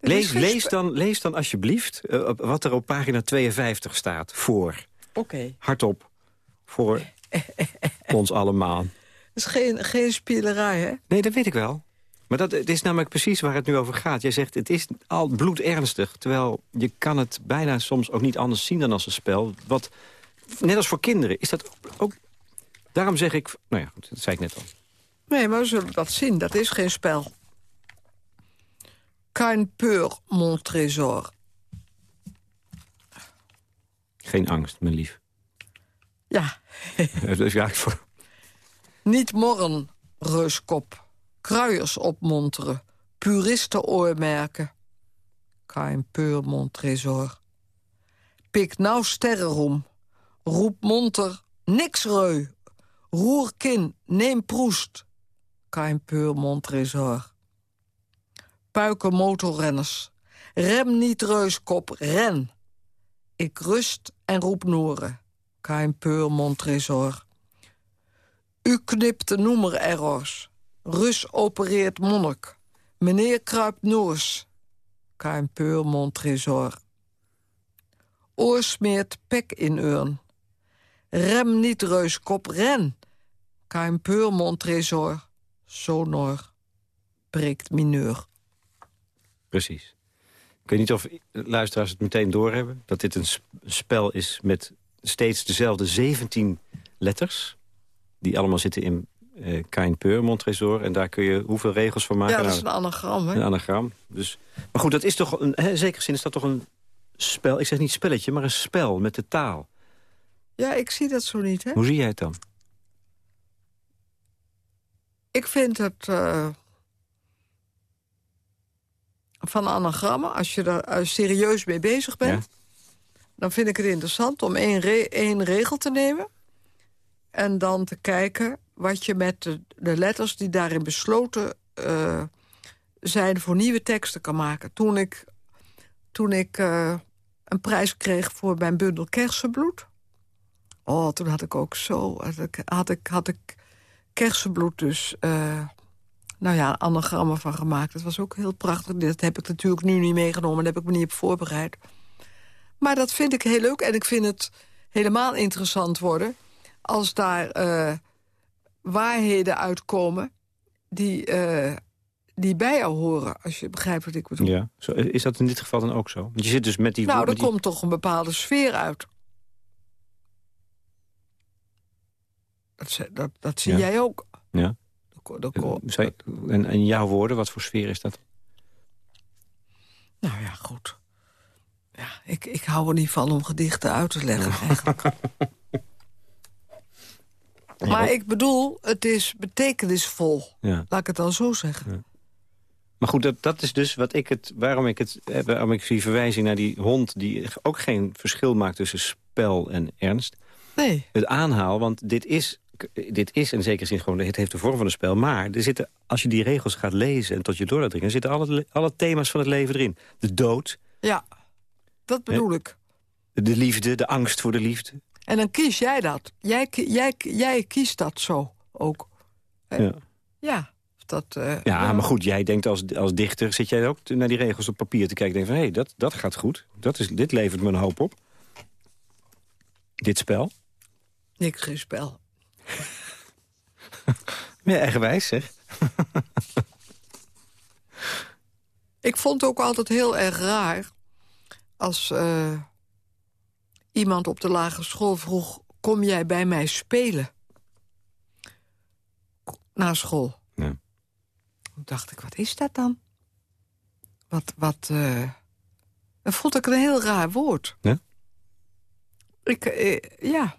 [SPEAKER 3] lees, lees, dan, lees dan alsjeblieft eh, wat er op pagina 52 staat. Voor.
[SPEAKER 4] Oké.
[SPEAKER 3] Hardop. Voor ons allemaal.
[SPEAKER 4] Het is geen, geen spielerij, hè?
[SPEAKER 3] Nee, dat weet ik wel. Maar dat het is namelijk precies waar het nu over gaat. Jij zegt, het is al bloedernstig. Terwijl je kan het bijna soms ook niet anders zien dan als een spel. Wat, net als voor kinderen, is dat ook... Daarom zeg ik... Nou ja, goed, dat zei ik net al.
[SPEAKER 4] Nee, maar we zullen dat zien. Dat is geen spel. Kein peur, mon trésor.
[SPEAKER 3] Geen angst, mijn lief.
[SPEAKER 4] Ja,
[SPEAKER 3] Dat is eigenlijk voor...
[SPEAKER 4] niet morren, reuskop. Kruiers opmonteren. Puristen oormerken. Kein peur, mon trésor. Pik nou sterrenroem. Roep monter, niks reu. Roer kin, neem proest. Kein peur, mon trésor. Puiken motorrenners. Rem niet reuskop, ren. Ik rust en roep noeren. Kein peur, mon trésor. U knipt de noemer-errors. Rus opereert monnik. Meneer kruipt noors. Kein peur, mon trésor. Oor smeert pek in urn. Rem niet reuskop, ren. Kein peur, mon trésor. Sonor. Breekt mineur.
[SPEAKER 3] Precies. Ik weet niet of luisteraars het meteen doorhebben... dat dit een sp- spel is met steeds dezelfde 17 letters... die allemaal zitten in eh Kein Peur, Montresor. En daar kun je hoeveel regels van maken?
[SPEAKER 4] Ja, dat is
[SPEAKER 3] Nou,
[SPEAKER 4] een anagram, hè?
[SPEAKER 3] een anagram. Dus, maar goed, dat is toch een, hè, in zekere zin is dat toch een spel... ik zeg niet spelletje, maar een spel met de taal.
[SPEAKER 4] Ja, ik zie dat zo niet, hè?
[SPEAKER 3] Hoe zie jij het dan?
[SPEAKER 4] Ik vind het eh, van anagrammen, als je er eh, serieus mee bezig bent... dan vind ik het interessant om één, re- één regel te nemen... en dan te kijken wat je met de, de letters die daarin besloten eh, zijn... voor nieuwe teksten kan maken. Toen ik, toen ik een prijs kreeg voor mijn bundel Kersenbloed... oh, toen had ik ook zo... Had ik, had ik, had ik kersenbloed dus... eh, nou ja, anagrammen van gemaakt. Dat was ook heel prachtig. Dat heb ik natuurlijk nu niet meegenomen. Daar heb ik me niet op voorbereid. Maar dat vind ik heel leuk. En ik vind het helemaal interessant worden... als daar eh, waarheden uitkomen die, eh, die bij jou horen. Als je begrijpt wat ik bedoel.
[SPEAKER 3] Ja. Zo, is dat in dit geval dan ook zo? Want je zit dus met die...
[SPEAKER 4] nou, er
[SPEAKER 3] die-
[SPEAKER 4] komt toch een bepaalde sfeer uit. Dat, dat, dat zie
[SPEAKER 3] Ja.
[SPEAKER 4] jij ook.
[SPEAKER 3] Ja.
[SPEAKER 4] De de
[SPEAKER 3] Eh, En, en jouw woorden, wat voor sfeer is dat?
[SPEAKER 4] Nou ja, goed. Ja, ik, ik hou er niet van om gedichten uit te leggen, eigenlijk. maar ik bedoel, het is betekenisvol.
[SPEAKER 3] Ja.
[SPEAKER 4] Laat ik het dan zo zeggen.
[SPEAKER 3] Maar goed, dat, dat is dus wat ik het, waarom ik het, eh, waarom ik die verwijzing naar die hond die ook geen verschil maakt tussen spel en ernst,
[SPEAKER 4] Nee,
[SPEAKER 3] het aanhaal, want dit is, dit is in zekere zin gewoon, het heeft de vorm van een spel, maar er zitten, als je die regels gaat lezen en tot je door laat dringen, zitten alle, alle thema's van het leven erin. De dood,
[SPEAKER 4] ja, dat bedoel ik.
[SPEAKER 3] de liefde, de angst voor de liefde.
[SPEAKER 4] En dan kies jij dat. Jij, jij, jij kiest dat zo ook.
[SPEAKER 3] Ja.
[SPEAKER 4] Ja, dat... eh,
[SPEAKER 3] Ja, maar goed, jij denkt als, als dichter, zit jij ook naar die regels op papier te kijken en denk van, hé, hey, dat, dat gaat goed. Dat is, dit levert me een hoop op. Dit spel.
[SPEAKER 4] Niks geen spel.
[SPEAKER 3] Ja, eigenwijs, zeg.
[SPEAKER 4] Ik vond het ook altijd heel erg raar... als eh, iemand op de lagere school vroeg... kom jij bij mij spelen? Na school.
[SPEAKER 3] Ja.
[SPEAKER 4] Toen dacht ik, wat is dat dan? Wat, wat... eh dat vond ik een heel raar woord.
[SPEAKER 3] Ja?
[SPEAKER 4] Ik, eh, ja.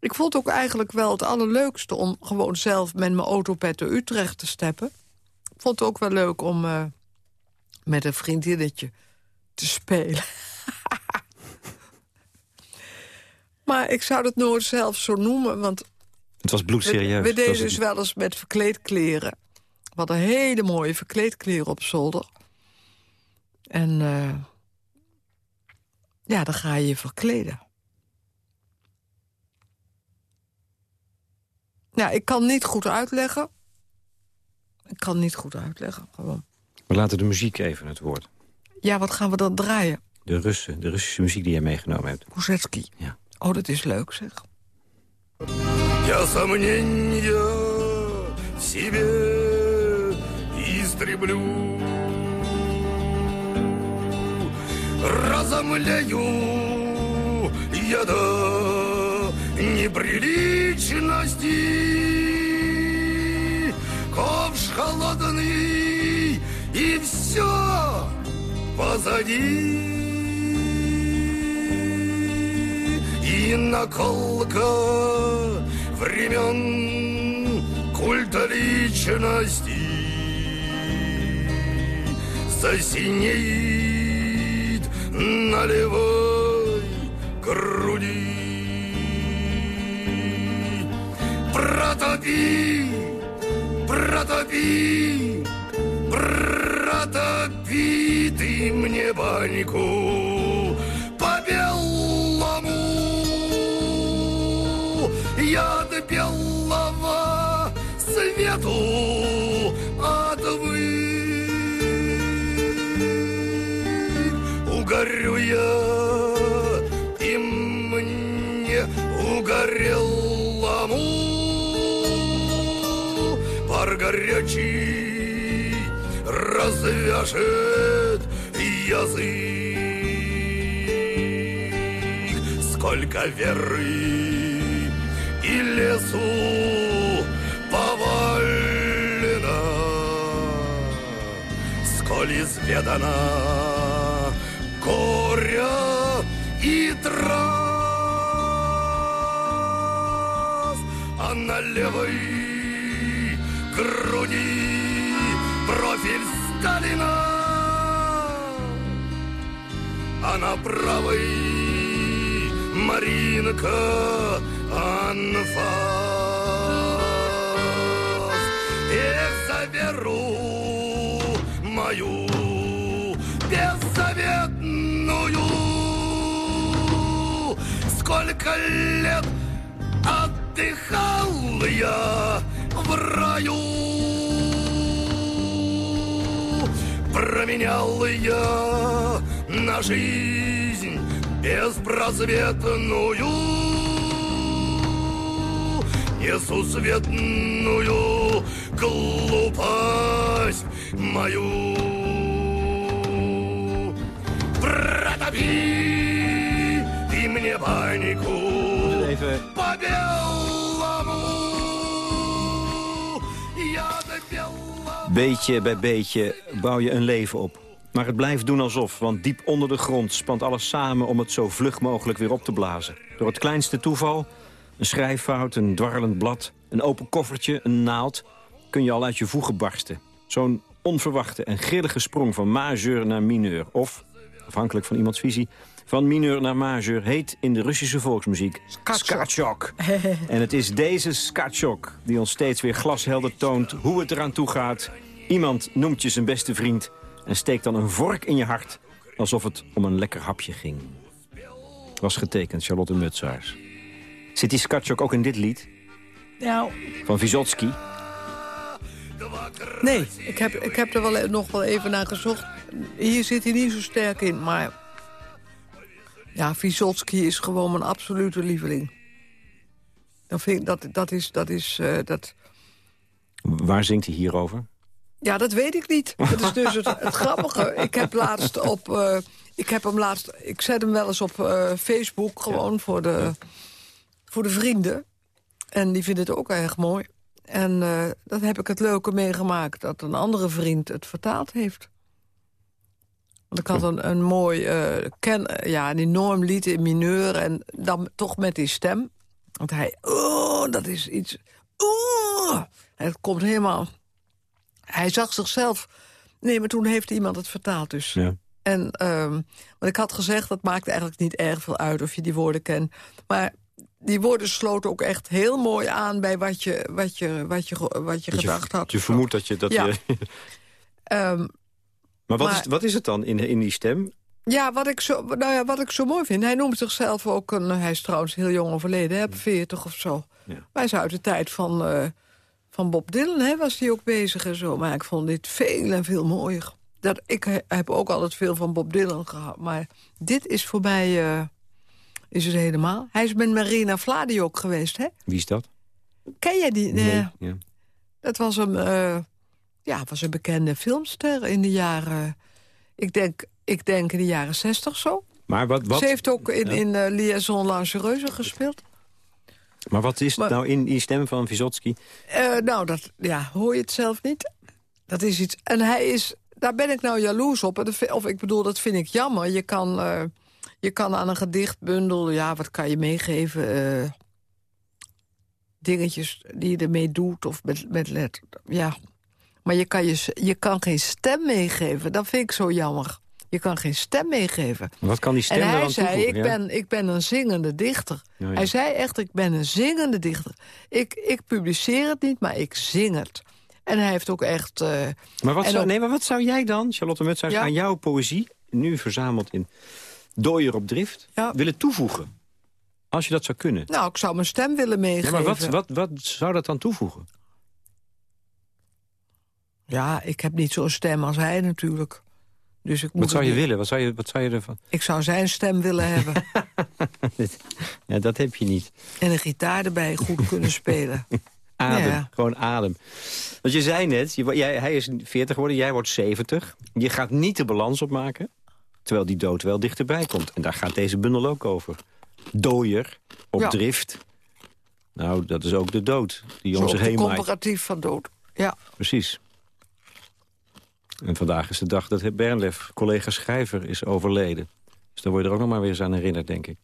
[SPEAKER 4] Ik vond ook eigenlijk wel het allerleukste... om gewoon zelf met mijn autopet door Utrecht te steppen. Ik vond het ook wel leuk om eh, met een vriendinnetje te spelen. Maar ik zou het nooit zelf zo noemen, want...
[SPEAKER 3] Het was
[SPEAKER 4] We,
[SPEAKER 3] bloedserieus.
[SPEAKER 4] we
[SPEAKER 3] Het
[SPEAKER 4] deden dus wel eens met verkleedkleren. We hadden hele mooie verkleedkleren op zolder. En eh, ja, dan ga je je verkleden. Ja, ik kan niet goed uitleggen. Ik kan niet goed uitleggen, gewoon.
[SPEAKER 3] We laten de muziek even het woord.
[SPEAKER 4] Ja, wat gaan we dan draaien?
[SPEAKER 3] De Russen, de Russische muziek die jij meegenomen hebt.
[SPEAKER 4] Kozetski.
[SPEAKER 3] Ja.
[SPEAKER 4] Oh, dat is leuk, zeg.
[SPEAKER 5] Я сомнения в себе истреблю. Разомлею я до неприличности. Ковш холодный и все позади. И наколка времен культа личности Засинеет на левой груди Протопи, протопи, протопи ты мне баньку по белому. Я до белого свету горячий развяжет язык. Сколько веры и лесу повалено, сколь изведано горя и трав, а на левой груди профиль Сталина, а на правой Маринка анфас. Эх, за веру мою беззаветную, сколько лет отдыхал я в раю. Променял я на жизнь беспросветную Несусветную глупость мою. Протопи ты мне панику.
[SPEAKER 3] Even Beetje bij beetje bouw je een leven op. Maar het blijft doen alsof, want diep onder de grond spant alles samen... om het zo vlug mogelijk weer op te blazen. Door het kleinste toeval, een schrijffout, een dwarrelend blad... een open koffertje, een naald, kun je al uit je voegen barsten. Zo'n onverwachte en grillige sprong van majeur naar mineur. Of, afhankelijk van iemands visie, van mineur naar majeur... heet in de Russische volksmuziek skatchok. En het is deze skatchok die ons steeds weer glashelder toont hoe het eraan toe gaat. Iemand noemt je zijn beste vriend en steekt dan een vork in je hart... alsof het om een lekker hapje ging. Was getekend Charlotte Mutsaars. Zit die skatchok ook in dit lied
[SPEAKER 4] Nou,
[SPEAKER 3] van Vysotsky?
[SPEAKER 4] nee, ik heb, ik heb er wel, e- nog wel even naar gezocht. Hier zit hij niet zo sterk in, maar... Ja, Vysotsky is gewoon mijn absolute lieveling. Dat, vind ik, dat, dat is... Dat is eh, dat,
[SPEAKER 3] Waar zingt hij hierover?
[SPEAKER 4] Ja, dat weet ik niet. Dat is dus het, het grappige. Ik heb laatst op... eh, ik heb hem laatst... Ik zet hem wel eens op eh, Facebook gewoon voor, de, voor de vrienden. En die vinden het ook erg mooi. En eh dat heb ik het leuke meegemaakt... dat een andere vriend het vertaald heeft. Want ik had een, een mooi... ken, ja, een enorm lied in mineur... en dan toch met die stem. Want hij... Oh, dat is iets... Oh, het komt helemaal... Hij zag zichzelf... Nee, maar toen heeft iemand het vertaald dus.
[SPEAKER 3] Ja.
[SPEAKER 4] En, ehm want ik had gezegd, dat maakt eigenlijk niet erg veel uit... of je die woorden kent. Maar die woorden sloten ook echt heel mooi aan... bij wat je, wat je, wat je, wat je
[SPEAKER 3] Dat
[SPEAKER 4] gedacht had.
[SPEAKER 3] Je vermoedt dat je... Dat
[SPEAKER 4] Ja.
[SPEAKER 3] je
[SPEAKER 4] Ehm,
[SPEAKER 3] maar wat,
[SPEAKER 4] Maar-
[SPEAKER 3] Is, wat is het dan in, in die stem?
[SPEAKER 4] Ja, wat ik, zo, nou ja, wat ik zo mooi vind. Hij noemt zichzelf ook een... Hij is trouwens heel jong overleden, hè, op 40 of zo.
[SPEAKER 3] Ja.
[SPEAKER 4] Maar hij is uit de tijd van, eh, van Bob Dylan, hè, was hij ook bezig en zo. Maar ik vond dit veel en veel mooier. Dat, ik he- heb ook altijd veel van Bob Dylan gehad. Maar dit is voor mij... eh, is het helemaal. Hij is met Marina Vladi ook geweest, hè?
[SPEAKER 3] Wie is dat?
[SPEAKER 4] Ken jij die?
[SPEAKER 3] Nee. Ja.
[SPEAKER 4] dat was een, eh, ja, was een bekende filmster in de jaren... Ik denk, ik denk in de jaren zestig zo.
[SPEAKER 3] Maar wat, wat,
[SPEAKER 4] Ze heeft ook in, in eh, Liaison Langereuse gespeeld.
[SPEAKER 3] Maar wat is het
[SPEAKER 4] Maar-
[SPEAKER 3] nou in die stem van Vysotsky?
[SPEAKER 4] Eh, nou, dat ja, hoor je het zelf niet. Dat is iets... En hij is... Daar ben ik nou jaloers op. Of ik bedoel, dat vind ik jammer. Je kan, eh, je kan aan een gedichtbundel... Ja, wat kan je meegeven? eh, dingetjes die je ermee doet. Of met, met let. Ja. Maar je kan, je, je kan geen stem meegeven. Dat vind ik zo jammer. Je kan geen stem meegeven.
[SPEAKER 3] Wat kan die stem
[SPEAKER 4] En hij zei,
[SPEAKER 3] toevoegen?
[SPEAKER 4] ik
[SPEAKER 3] Ja?
[SPEAKER 4] ben, ik ben een zingende dichter.
[SPEAKER 3] Ja, ja.
[SPEAKER 4] Hij zei echt, ik ben een zingende dichter. Ik, ik publiceer het niet, maar ik zing het. En hij heeft ook echt... eh,
[SPEAKER 3] Maar wat, zou,
[SPEAKER 4] ook-
[SPEAKER 3] nee, maar wat zou jij dan, Charlotte Mutshuis,
[SPEAKER 4] Ja.
[SPEAKER 3] aan jouw poëzie... nu verzameld in Dooier op drift,
[SPEAKER 4] Ja.
[SPEAKER 3] willen toevoegen? Als je dat zou kunnen.
[SPEAKER 4] nou, ik zou mijn stem willen
[SPEAKER 3] Ja,
[SPEAKER 4] meegeven.
[SPEAKER 3] maar wat, wat, wat zou dat dan toevoegen?
[SPEAKER 4] Ja, ik heb niet zo'n stem als hij natuurlijk. Dus ik moet
[SPEAKER 3] Wat zou je
[SPEAKER 4] niet-
[SPEAKER 3] willen? Wat zou je, wat zou je ervan?
[SPEAKER 4] Ik zou zijn stem willen hebben.
[SPEAKER 3] Ja, dat heb je niet.
[SPEAKER 4] en een gitaar erbij goed kunnen spelen.
[SPEAKER 3] Adem,
[SPEAKER 4] Ja.
[SPEAKER 3] gewoon adem. Want je zei net, je, jij, hij is 40 geworden, jij wordt 70. Je gaat niet de balans opmaken, terwijl die dood wel dichterbij komt. En daar gaat deze bundel ook over. Dooier, op
[SPEAKER 4] Ja.
[SPEAKER 3] drift. Nou, dat is ook de dood die om zich heen maait.
[SPEAKER 4] comparatief van dood. Ja,
[SPEAKER 3] Precies. En vandaag is de dag dat Bernlef, collega schrijver, is overleden. Dus daar word je er ook nog maar weer eens aan herinnerd, denk ik.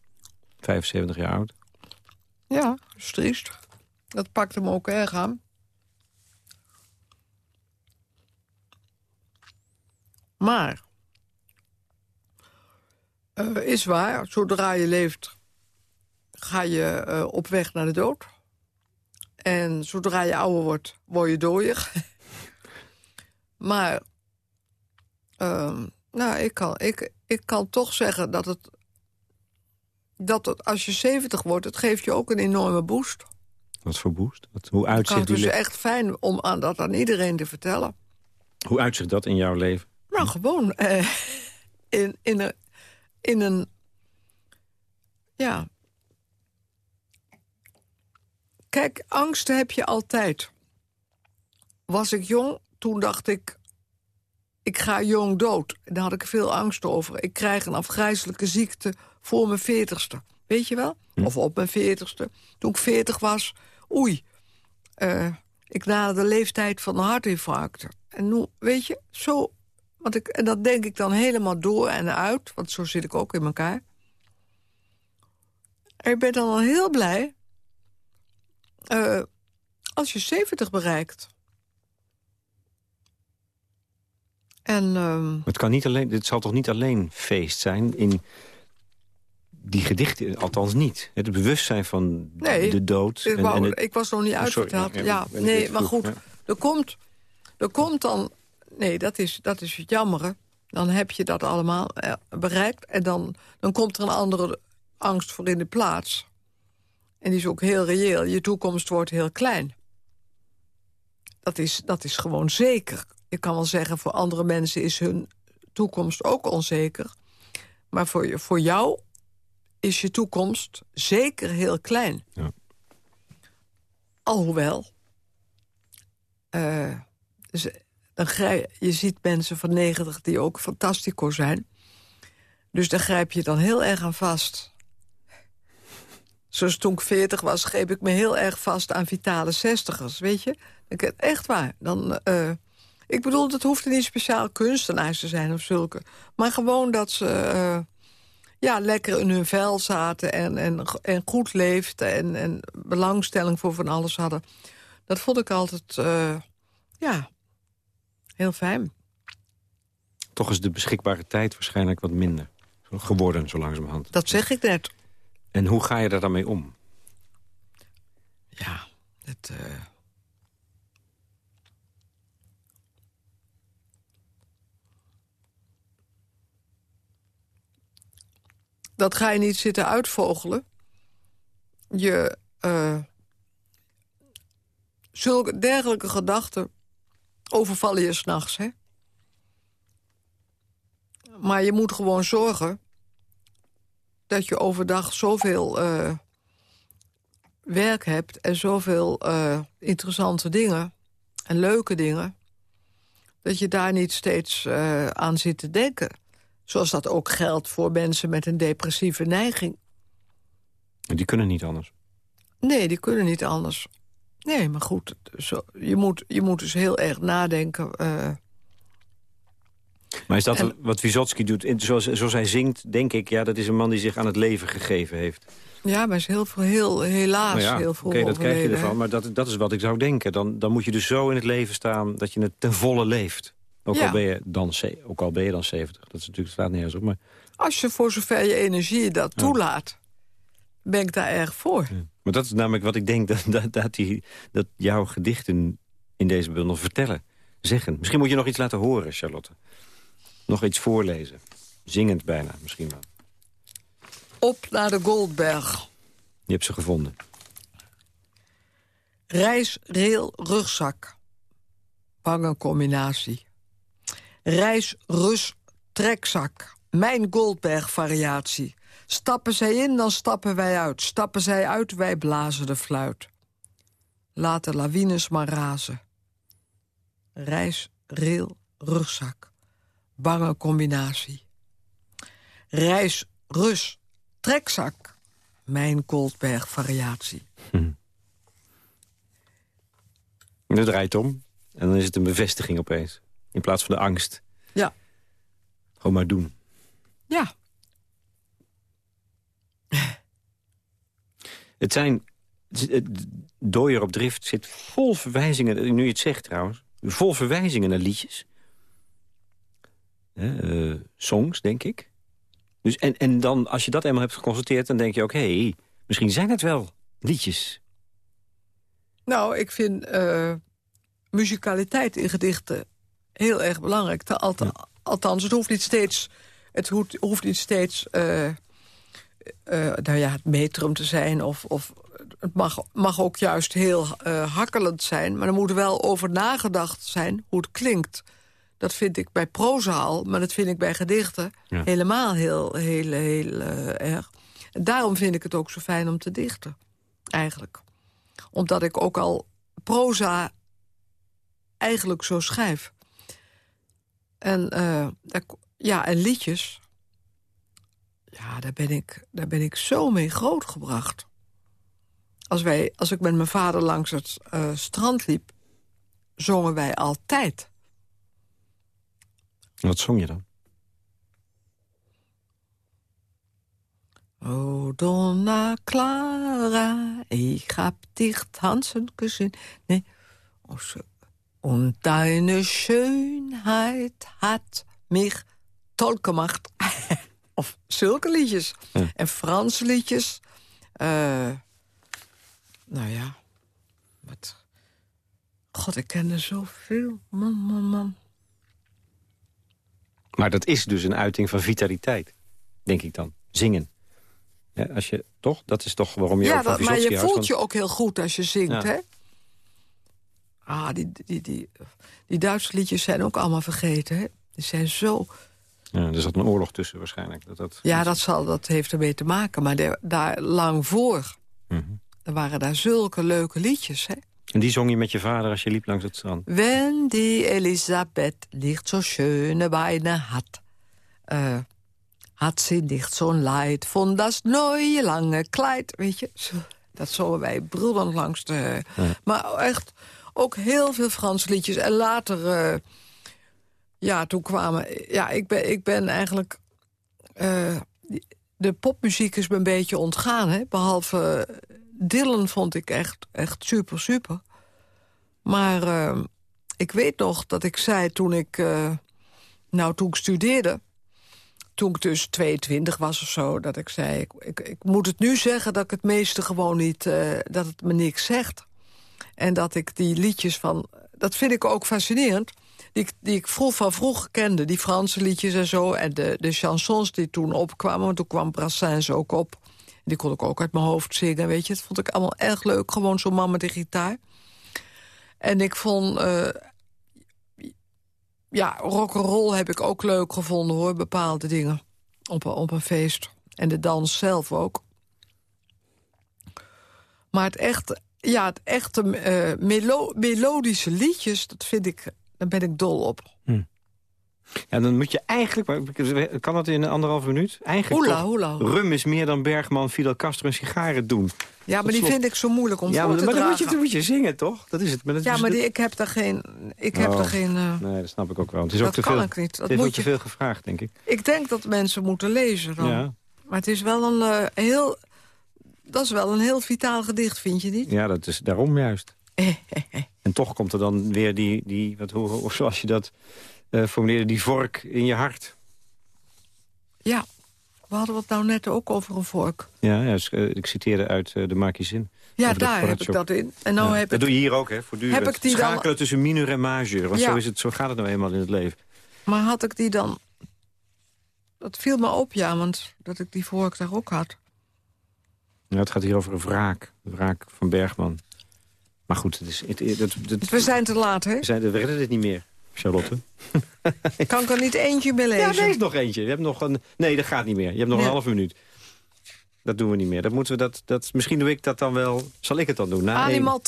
[SPEAKER 3] 75 jaar oud.
[SPEAKER 4] ja, dat is triest. Dat pakt hem ook erg aan. Maar, eh, is waar, zodra je leeft, ga je eh, op weg naar de dood. En zodra je ouder wordt, word je dooier. maar, ehm, nou, ik kan, ik, ik kan toch zeggen dat het, dat het, als je 70 wordt, het geeft je ook een enorme boost.
[SPEAKER 3] Wat voor boost? Wat, hoe,
[SPEAKER 4] Het
[SPEAKER 3] uitzicht
[SPEAKER 4] is
[SPEAKER 3] die
[SPEAKER 4] dus echt fijn om aan, dat aan iedereen te vertellen.
[SPEAKER 3] hoe uitzicht dat in jouw leven?
[SPEAKER 4] Nou, gewoon eh, in, in, een, in een... Ja. Kijk, angst heb je altijd. Was ik jong, toen dacht ik... ik ga jong dood. En daar had ik veel angst over. Ik krijg een afgrijzelijke ziekte voor mijn veertigste. Weet je wel? Of op mijn veertigste. Toen ik veertig was, oei. eh, ik naderde de leeftijd van een hartinfarct. En nu, weet je, zo... Want ik, en dat denk ik dan helemaal door en uit. Want zo zit ik ook in elkaar. En ik ben dan al heel blij... eh, als je 70 bereikt. En ehm,
[SPEAKER 3] Het kan niet alleen, dit zal toch niet alleen feest zijn in die gedichten, althans niet. Het bewustzijn van
[SPEAKER 4] Nee,
[SPEAKER 3] de dood.
[SPEAKER 4] ik,
[SPEAKER 3] en-
[SPEAKER 4] wou-
[SPEAKER 3] en het-
[SPEAKER 4] ik was nog niet
[SPEAKER 3] Oh,
[SPEAKER 4] uitverteld.
[SPEAKER 3] ja,
[SPEAKER 4] nee, maar goed.
[SPEAKER 3] ja.
[SPEAKER 4] Er, komt, er komt dan... Nee, dat is, dat is het jammere. Dan heb je dat allemaal eh, bereikt. En dan, dan komt er een andere angst voor in de plaats. En die is ook heel reëel. Je toekomst wordt heel klein. Dat is, dat is gewoon zeker. Ik kan wel zeggen, voor andere mensen is hun toekomst ook onzeker. Maar voor, je- voor jou is je toekomst zeker heel klein.
[SPEAKER 3] Ja.
[SPEAKER 4] Alhoewel, dan grij- je ziet mensen van 90 die ook fantastico zijn. Dus daar grijp je dan heel erg aan vast. Zoals toen ik 40 was, greep ik me heel erg vast aan vitale zestigers, weet je? Echt waar. Dan, eh, ik bedoel, het hoeft niet speciaal kunstenaars te zijn of zulke. Maar gewoon dat ze eh, ja, lekker in hun vel zaten en, en, en goed leefden... En, en belangstelling voor van alles hadden. Dat vond ik altijd, eh, ja, heel fijn.
[SPEAKER 3] Toch is de beschikbare tijd waarschijnlijk wat minder geworden, zo langzamerhand.
[SPEAKER 4] Dat zeg ik net.
[SPEAKER 3] En hoe ga je daar dan mee om?
[SPEAKER 4] Ja, het... Dat ga je niet zitten uitvogelen. Je... eh, zulke dergelijke gedachten overvallen je s'nachts, hè? Maar je moet gewoon zorgen dat je overdag zoveel eh, werk hebt... en zoveel eh, interessante dingen en leuke dingen... dat je daar niet steeds aan zit te denken. Zoals dat ook geldt voor mensen met een depressieve neiging.
[SPEAKER 3] Die kunnen niet anders.
[SPEAKER 4] Nee, die kunnen niet anders. Nee, maar goed, zo, je, moet, je moet dus heel erg nadenken... eh,
[SPEAKER 3] Maar is dat
[SPEAKER 4] En-
[SPEAKER 3] wat Vysotsky doet? Zoals, zoals hij zingt, denk ik, ja, dat is een man die zich aan het leven gegeven heeft.
[SPEAKER 4] ja, maar is heel, veel, heel helaas
[SPEAKER 3] Nou ja,
[SPEAKER 4] heel
[SPEAKER 3] oké,
[SPEAKER 4] vroeg
[SPEAKER 3] dat krijg je ervan.
[SPEAKER 4] hè?
[SPEAKER 3] Maar dat, dat is wat ik zou denken. Dan, dan moet je dus zo in het leven staan dat je het ten volle leeft. Ook,
[SPEAKER 4] Ja.
[SPEAKER 3] al, ben je dan, ook al ben je dan 70. Dat is natuurlijk, slaat nergens op. Maar,
[SPEAKER 4] Als je voor zover je energie dat toelaat, ben ik daar erg voor.
[SPEAKER 3] maar dat is namelijk wat ik denk dat, dat, dat, die, dat jouw gedichten in deze bundel vertellen. Zeggen. Misschien moet je nog iets laten horen, Charlotte. Nog iets voorlezen. Zingend bijna, misschien wel.
[SPEAKER 4] Op naar de Goldberg.
[SPEAKER 3] Je hebt ze gevonden.
[SPEAKER 4] Reis, rail, rugzak. Bange combinatie. Reis, rus, trekzak. Mijn Goldberg-variatie. Stappen zij in, dan stappen wij uit. Stappen zij uit, wij blazen de fluit. Laat de lawines maar razen. Reis, rail, rugzak. Bange combinatie. Reis, rus, trekzak. Mijn Goldberg-variatie.
[SPEAKER 3] En dat draait om. En dan is het een bevestiging opeens. In plaats van de angst.
[SPEAKER 4] Ja.
[SPEAKER 3] Gewoon maar doen.
[SPEAKER 4] Ja,
[SPEAKER 3] Het zijn... Dooier op drift zit vol verwijzingen... Nu je het zegt trouwens. Vol verwijzingen naar liedjes. Eh, songs, denk ik. Dus en, en dan, als je dat eenmaal hebt geconstateerd... dan denk je ook, hé, hey, misschien zijn het wel liedjes.
[SPEAKER 4] Nou, ik vind eh muzikaliteit in gedichten heel erg belangrijk. Te- Althans, het hoeft niet steeds, het hoeft, hoeft niet steeds eh, eh, nou ja, het metrum te zijn. Of, of het mag, mag ook juist heel eh, hakkelend zijn. Maar er moet wel over nagedacht zijn hoe het klinkt. Dat vind ik bij proza al, maar dat vind ik bij gedichten
[SPEAKER 3] Ja.
[SPEAKER 4] helemaal heel, heel, heel erg. En daarom vind ik het ook zo fijn om te dichten, eigenlijk omdat ik ook al proza eigenlijk zo schrijf. En, eh, daar ja, en liedjes, ja, daar ben, ik, daar ben ik zo mee grootgebracht. Als, wij, als ik met mijn vader langs het eh, strand liep, zongen wij altijd.
[SPEAKER 3] Wat zong je dan?
[SPEAKER 4] Oh, Donna Clara, ich hab dich tanzen gesehen. Nee. Oh. Und deine Schönheit hat mich toll gemacht. of zulke liedjes.
[SPEAKER 3] Ja.
[SPEAKER 4] En Franse liedjes. Eh, nou ja. Wat... God, ik ken er zoveel. Man, man, man.
[SPEAKER 3] Maar dat is dus een uiting van vitaliteit. Denk ik dan. Zingen. Ja, als je, toch? Dat is toch waarom je
[SPEAKER 4] Ja,
[SPEAKER 3] ook van
[SPEAKER 4] dat, maar je voelt
[SPEAKER 3] want-
[SPEAKER 4] je ook heel goed als je zingt,
[SPEAKER 3] Ja.
[SPEAKER 4] hè? Ah, die, die, die, die Duitse liedjes zijn ook allemaal vergeten, hè? Die zijn zo...
[SPEAKER 3] Ja, er zat een oorlog tussen waarschijnlijk. Dat, dat,
[SPEAKER 4] Ja, dat, zal, dat heeft ermee te maken. Maar de- daar lang voor,
[SPEAKER 3] Mhm.
[SPEAKER 4] er waren daar zulke leuke liedjes, hè?
[SPEAKER 3] En die zong je met je vader als je liep langs het strand.
[SPEAKER 4] Wenn die Elisabeth nicht so schöne Beine hat, äh, hat sie nicht zo'n Leid von das neue lange Kleid. Weet je, zo, dat zongen wij brullend langs de... Maar echt ook heel veel Frans liedjes. En later, eh, ja, toen kwamen... Ja, ik ben, ik ben eigenlijk... eh, de popmuziek is me een beetje ontgaan, hè. Behalve Dylan vond ik echt, echt super, super. Maar eh, ik weet nog dat ik zei toen ik, eh, nou, toen ik studeerde... toen ik dus 22 was of zo, dat ik zei... Ik, ik, ik moet het nu zeggen dat ik het meeste gewoon niet... eh, dat het me niks zegt. En dat ik die liedjes van... Dat vind ik ook fascinerend. Die, die ik vroeg van vroeg kende, die Franse liedjes en zo... en de, de chansons die toen opkwamen. Want toen kwam Brassens ook op. Die kon ik ook uit mijn hoofd zingen, weet je. Dat vond ik allemaal erg leuk, gewoon zo'n man met een gitaar. En ik vond... eh, ja, rock'n'roll heb ik ook leuk gevonden, hoor. Bepaalde dingen op, een- op een feest. En de dans zelf ook. Maar het echte, ja, het echte eh, melo- melodische liedjes, dat vind ik, daar ben ik dol op.
[SPEAKER 3] Ja, dan moet je eigenlijk... maar Kan dat in een anderhalve minuut? Eigenlijk
[SPEAKER 4] Hoela, hoela.
[SPEAKER 3] Rum is meer dan Bergman, Fidel Castro en sigaren doen.
[SPEAKER 4] Ja, maar
[SPEAKER 3] Tot
[SPEAKER 4] die
[SPEAKER 3] slot-
[SPEAKER 4] vind ik zo moeilijk om
[SPEAKER 3] ja,
[SPEAKER 4] voor
[SPEAKER 3] maar,
[SPEAKER 4] te
[SPEAKER 3] maar dan, moet je, moet je zingen, toch? Dat is het. Maar dat
[SPEAKER 4] Ja,
[SPEAKER 3] is
[SPEAKER 4] maar die, ik heb daar geen... Ik heb
[SPEAKER 3] Oh.
[SPEAKER 4] daar geen eh,
[SPEAKER 3] Nee, dat snap ik ook wel. Het is
[SPEAKER 4] dat
[SPEAKER 3] ook te
[SPEAKER 4] kan
[SPEAKER 3] veel,
[SPEAKER 4] ik niet. Dat
[SPEAKER 3] het is ook
[SPEAKER 4] moet
[SPEAKER 3] te
[SPEAKER 4] je,
[SPEAKER 3] veel gevraagd, denk ik.
[SPEAKER 4] ik denk dat mensen moeten lezen dan.
[SPEAKER 3] Ja.
[SPEAKER 4] Maar het is wel een eh, heel... Dat is wel een heel vitaal gedicht, vind je niet?
[SPEAKER 3] ja, dat is daarom juist. En toch komt er dan weer die, die wat, hoe, of zoals je dat eh formuleerde, die vork in je hart.
[SPEAKER 4] Ja, we hadden het nou net ook over een vork.
[SPEAKER 3] Ja, ja dus, eh, ik citeerde uit eh, de Markiezin.
[SPEAKER 4] Ja, daar heb ik dat in. En nou
[SPEAKER 3] Ja,
[SPEAKER 4] heb
[SPEAKER 3] dat
[SPEAKER 4] ik...
[SPEAKER 3] doe je hier ook, hè, voortdurend.
[SPEAKER 4] Heb ik die dan-
[SPEAKER 3] Schakelen tussen mineur en majeur. Want
[SPEAKER 4] Ja.
[SPEAKER 3] zo, is het, zo gaat het nou eenmaal in het leven.
[SPEAKER 4] Maar had ik die dan... Dat viel me op, ja, want dat ik die vork daar ook had.
[SPEAKER 3] Ja, het gaat hier over een wraak. De wraak van Bergman. Maar goed, het is, het, het, het- het-
[SPEAKER 4] We zijn te laat, hè?
[SPEAKER 3] we, zijn, we redden dit niet meer, Charlotte.
[SPEAKER 4] Kan ik er niet eentje
[SPEAKER 3] Ja,
[SPEAKER 4] lezen?
[SPEAKER 3] er is nog eentje. Je hebt nog een... Nee, dat gaat niet meer. Je hebt nog een halve minuut. Dat doen we niet meer. Dat moeten we dat, dat, misschien doe ik dat dan wel... Zal ik het dan doen? Na
[SPEAKER 4] Animal.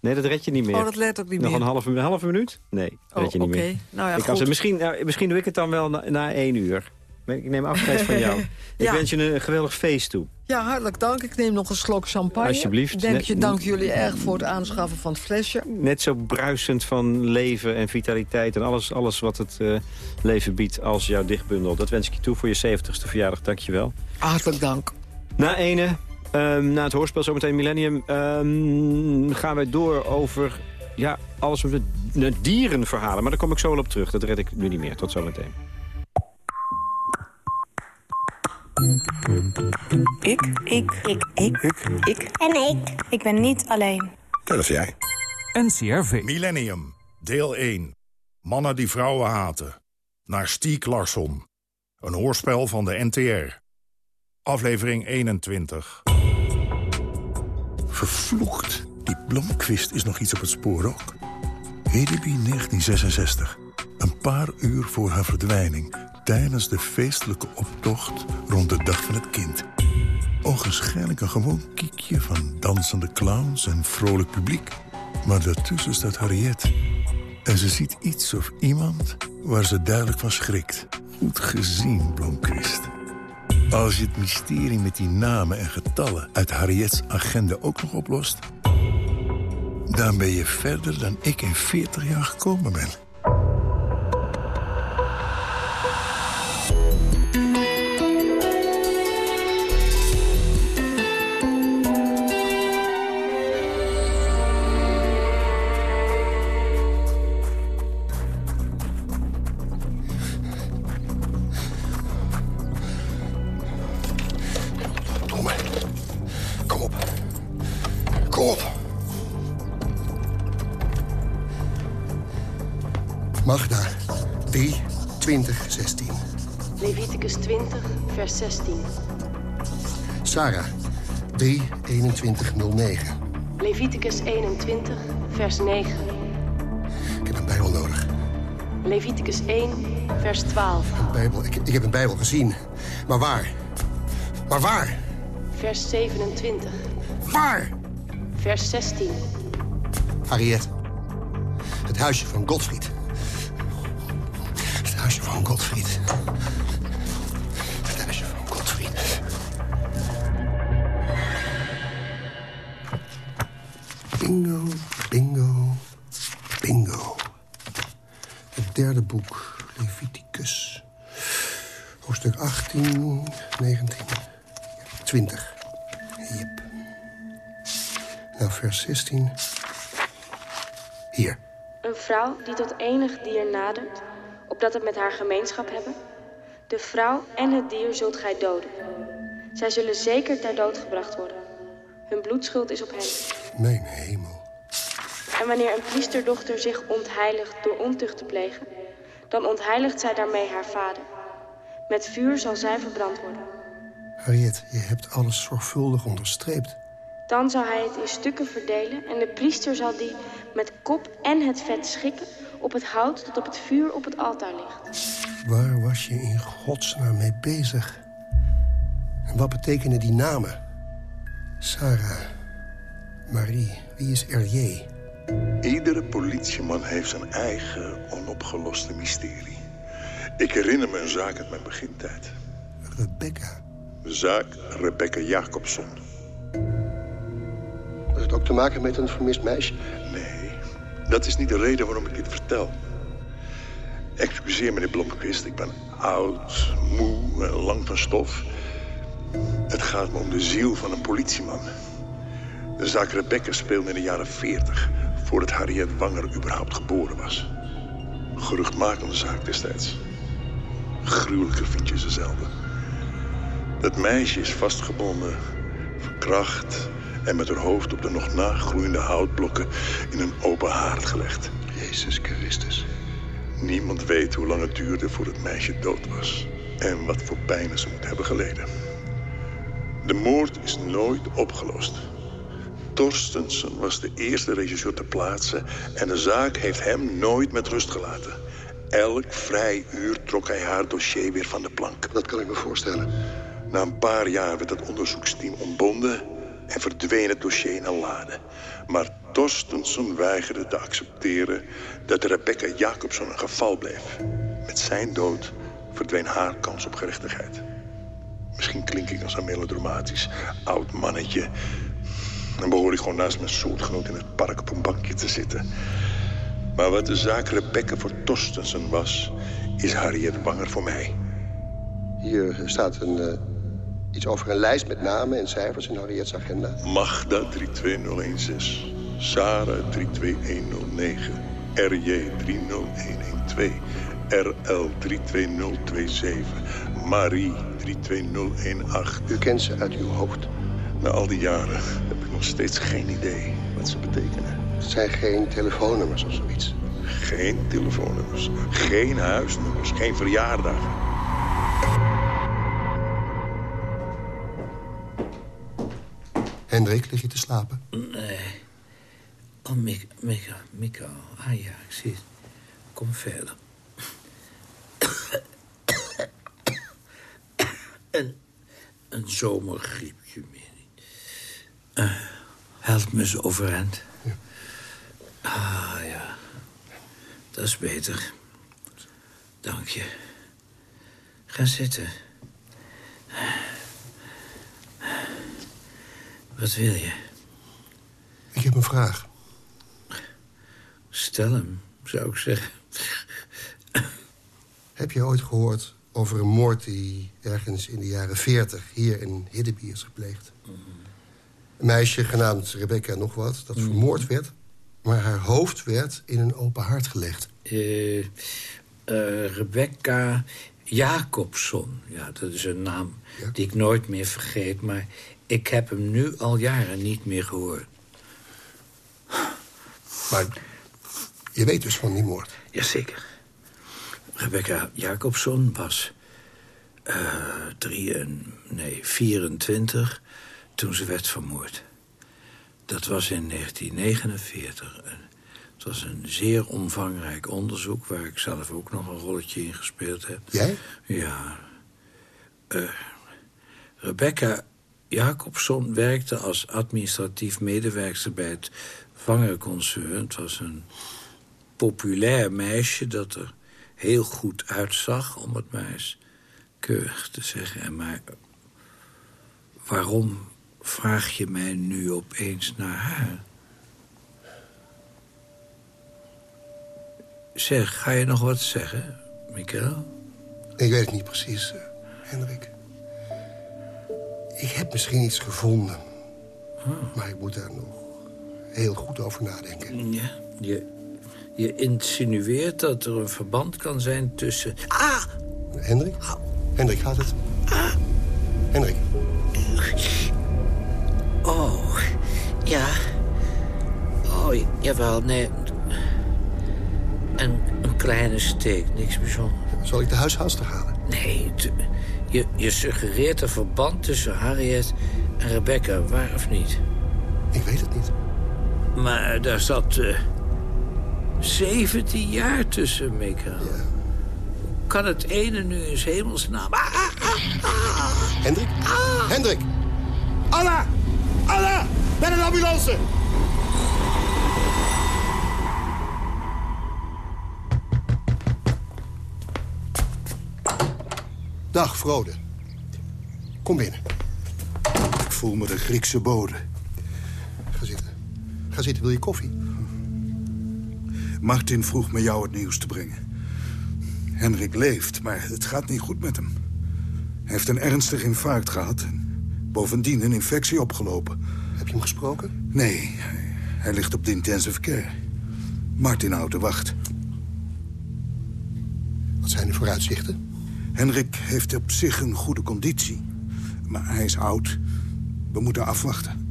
[SPEAKER 3] Nee, dat red je niet meer.
[SPEAKER 4] Oh, dat let ook niet
[SPEAKER 3] nog
[SPEAKER 4] meer.
[SPEAKER 3] een halve, halve minuut? Nee, dat red je
[SPEAKER 4] oh,
[SPEAKER 3] niet
[SPEAKER 4] oké.
[SPEAKER 3] meer.
[SPEAKER 4] Nou ja,
[SPEAKER 3] ik
[SPEAKER 4] goed.
[SPEAKER 3] misschien, nou, misschien doe ik het dan wel na, na één uur. Ik neem afscheid van jou. Ik wens je een geweldig feest toe.
[SPEAKER 4] Ja, hartelijk dank. Ik neem nog een slok champagne.
[SPEAKER 3] Alsjeblieft.
[SPEAKER 4] Dank,
[SPEAKER 3] Net-
[SPEAKER 4] je, dank jullie erg voor het aanschaffen van het flesje.
[SPEAKER 3] Net zo bruisend van leven en vitaliteit... en alles, alles wat het eh, leven biedt als jouw dichtbundel. Dat wens ik je toe voor je 70ste verjaardag. Dank je wel.
[SPEAKER 4] Hartelijk dank.
[SPEAKER 3] Na ene, ehm, na het hoorspel zometeen Millennium... ehm, gaan wij door over ja, alles met dierenverhalen. Maar daar kom ik zo wel op terug. Dat red ik nu niet meer. Tot zometeen.
[SPEAKER 6] Ik. Ik. Ik. Ik. Ik.
[SPEAKER 7] En ik.
[SPEAKER 6] Ik ben niet alleen.
[SPEAKER 2] Dat is jij.
[SPEAKER 8] NCRV.
[SPEAKER 9] Millennium, deel 1. Mannen die vrouwen haten. Naar Stiek Larsson. Een hoorspel van de NTR. Aflevering 21.
[SPEAKER 10] Vervloekt. Die Blomqvist is nog iets op het spoor ook. Hedeby 1966. Een paar uur voor haar verdwijning... tijdens de feestelijke optocht rond de Dag van het Kind. Ogenschijnlijk een gewoon kiekje van dansende clowns en vrolijk publiek. Maar daartussen staat Harriet. En ze ziet iets of iemand waar ze duidelijk van schrikt. Goed gezien, Blomqvist. Als je het mysterie met die namen en getallen uit Harriet's agenda ook nog oplost... dan ben je verder dan ik in 40 jaar gekomen ben.
[SPEAKER 11] 16. Sarah, 3, 21, 09.
[SPEAKER 12] Leviticus 21, vers 9.
[SPEAKER 11] Ik heb een bijbel nodig.
[SPEAKER 12] Leviticus 1, vers 12.
[SPEAKER 11] Bijbel, ik, ik heb een bijbel gezien. Maar waar? Maar waar?
[SPEAKER 12] Vers 27.
[SPEAKER 11] Waar?
[SPEAKER 12] Vers 16.
[SPEAKER 11] Harriet. Het huisje van Godfried. Het huisje van Godfried. Bingo, bingo, bingo. Het derde boek, Leviticus. Hoofdstuk 18, 19, 20. Jep. Nou, vers 16. Hier.
[SPEAKER 12] Een vrouw die tot enig dier nadert, opdat het met haar gemeenschap hebben. De vrouw en het dier zult gij doden. Zij zullen zeker ter dood gebracht worden. Hun bloedschuld is op hen.
[SPEAKER 11] Mijn hemel.
[SPEAKER 12] En wanneer een priesterdochter zich ontheiligt door ontucht te plegen, dan ontheiligt zij daarmee haar vader. Met vuur zal zij verbrand worden.
[SPEAKER 11] Harriet, je hebt alles zorgvuldig onderstreept.
[SPEAKER 12] Dan zal hij het in stukken verdelen en de priester zal die met kop en het vet schikken op het hout dat op het vuur op het altaar ligt.
[SPEAKER 11] Waar was je in godsnaam mee bezig? En wat betekenen die namen? Sarah, Marie, wie is R.J.?
[SPEAKER 13] Iedere politieman heeft zijn eigen onopgeloste mysterie. Ik herinner me een zaak uit mijn begintijd.
[SPEAKER 11] Rebecca.
[SPEAKER 13] De zaak Rebecca Jacobson.
[SPEAKER 11] Heeft het ook te maken met een vermist meisje?
[SPEAKER 13] Nee, dat is niet de reden waarom ik dit vertel. Excuseer, meneer Blomqvist, ik ben oud, moe en lang van stof. Het gaat me om de ziel van een politieman. De zaak Rebecca speelde in de jaren 40, voordat Harriet Wanger überhaupt geboren was. Geruchtmakende zaak destijds. Gruwelijker vind je ze zelden. Dat meisje is vastgebonden, verkracht en met haar hoofd op de nog nagroeiende houtblokken in een open haard gelegd.
[SPEAKER 11] Jezus Christus.
[SPEAKER 13] Niemand weet hoe lang het duurde voor het meisje dood was. En wat voor pijn ze moet hebben geleden. De moord is nooit opgelost. Torstensen was de eerste regisseur ter plaatse... en de zaak heeft hem nooit met rust gelaten. Elk vrij uur trok hij haar dossier weer van de plank.
[SPEAKER 11] Dat kan ik me voorstellen.
[SPEAKER 13] Na een paar jaar werd het onderzoeksteam ontbonden... en verdween het dossier in een lade. Maar Torstensen weigerde te accepteren... dat Rebecca Jacobson een geval bleef. Met zijn dood verdween haar kans op gerechtigheid. Misschien klink ik als een melodramatisch oud mannetje. Dan behoor ik gewoon naast mijn soortgenoot in het park op een bankje te zitten. Maar wat de zaak Rebecca voor Torstensen was... is Harriet Wanger voor mij.
[SPEAKER 11] Hier staat een, eh, iets over een lijst met namen en cijfers in Harriet's agenda.
[SPEAKER 13] Magda 32016. Sarah 32109. RJ 30112. RL 32027. Marie 32018.
[SPEAKER 11] U kent ze uit uw hoofd.
[SPEAKER 13] Na al die jaren heb ik nog steeds geen idee wat ze betekenen.
[SPEAKER 11] Het zijn geen telefoonnummers of zoiets.
[SPEAKER 13] Geen telefoonnummers, geen huisnummers, geen verjaardagen.
[SPEAKER 11] Hendrik, lig je te slapen?
[SPEAKER 14] Nee. Oh, Mika, Mika, Mika. Ah ja, ik zie het. Kom verder. een, een zomergriepje meer help me eens overeind.
[SPEAKER 11] Ja.
[SPEAKER 14] Ah ja, dat is beter. Dank je. Ga zitten. Wat wil je?
[SPEAKER 11] Ik heb een vraag.
[SPEAKER 14] Stel hem, zou ik zeggen.
[SPEAKER 11] Heb je ooit gehoord over een moord die ergens in de jaren 40 hier in Hiddeby is gepleegd? Een meisje genaamd Rebecca nog wat, dat vermoord werd... maar haar hoofd werd in een open hart gelegd.
[SPEAKER 14] Eh, eh, Rebecca Jacobson. Ja, dat is een naam
[SPEAKER 11] Ja.
[SPEAKER 14] die ik nooit meer vergeet. Maar ik heb hem nu al jaren niet meer gehoord.
[SPEAKER 11] Maar je weet dus van die moord.
[SPEAKER 14] Jazeker. Rebecca Jacobson was eh, drie en, nee, 24 toen ze werd vermoord. Dat was in 1949. En Het was een zeer omvangrijk onderzoek... waar ik zelf ook nog een rolletje in gespeeld heb.
[SPEAKER 11] Jij?
[SPEAKER 14] Ja. Eh, Rebecca Jacobson werkte als administratief medewerkster... bij het Vangerconcern. Het was een populair meisje dat er heel goed uitzag... om het maar eens keurig te zeggen. En maar waarom vraag je mij nu opeens naar haar? Zeg, ga je nog wat zeggen, Mikael?
[SPEAKER 11] Ik weet het niet precies, eh, Hendrik. Ik heb misschien iets gevonden. Maar ik moet daar nog heel goed over nadenken.
[SPEAKER 14] Ja, je, je insinueert dat er een verband kan zijn tussen... Ah!
[SPEAKER 11] Hendrik? Hendrik, gaat het? Hendrik.
[SPEAKER 14] Oh, ja. Oh, jawel, nee. Een, een kleine steek, niks bijzonders.
[SPEAKER 11] Zal ik de huishoudster halen?
[SPEAKER 14] Nee, je, je suggereert een verband tussen Harriet en Rebecca, waar of niet?
[SPEAKER 11] Ik weet het niet.
[SPEAKER 14] Maar daar zat eh 17 jaar tussen, Mikael. Kan het ene nu in hemelsnaam... Ah, ah, ah.
[SPEAKER 11] Hendrik? Hendrik!
[SPEAKER 15] Anna! Anna! Naar een ambulance!
[SPEAKER 11] Dag, Frode. Kom binnen.
[SPEAKER 16] Ik voel me de Griekse bode.
[SPEAKER 11] Ga zitten. Ga zitten, wil je koffie?
[SPEAKER 16] Martin vroeg me jou het nieuws te brengen. Henrik leeft, maar het gaat niet goed met hem. Hij heeft een ernstig infarct gehad. En bovendien een infectie opgelopen.
[SPEAKER 11] Heb je hem gesproken?
[SPEAKER 16] Nee, hij, ligt op de intensive care. Martin houdt de wacht.
[SPEAKER 11] Wat zijn de vooruitzichten?
[SPEAKER 16] Henrik heeft op zich een goede conditie. Maar hij is oud. We moeten afwachten.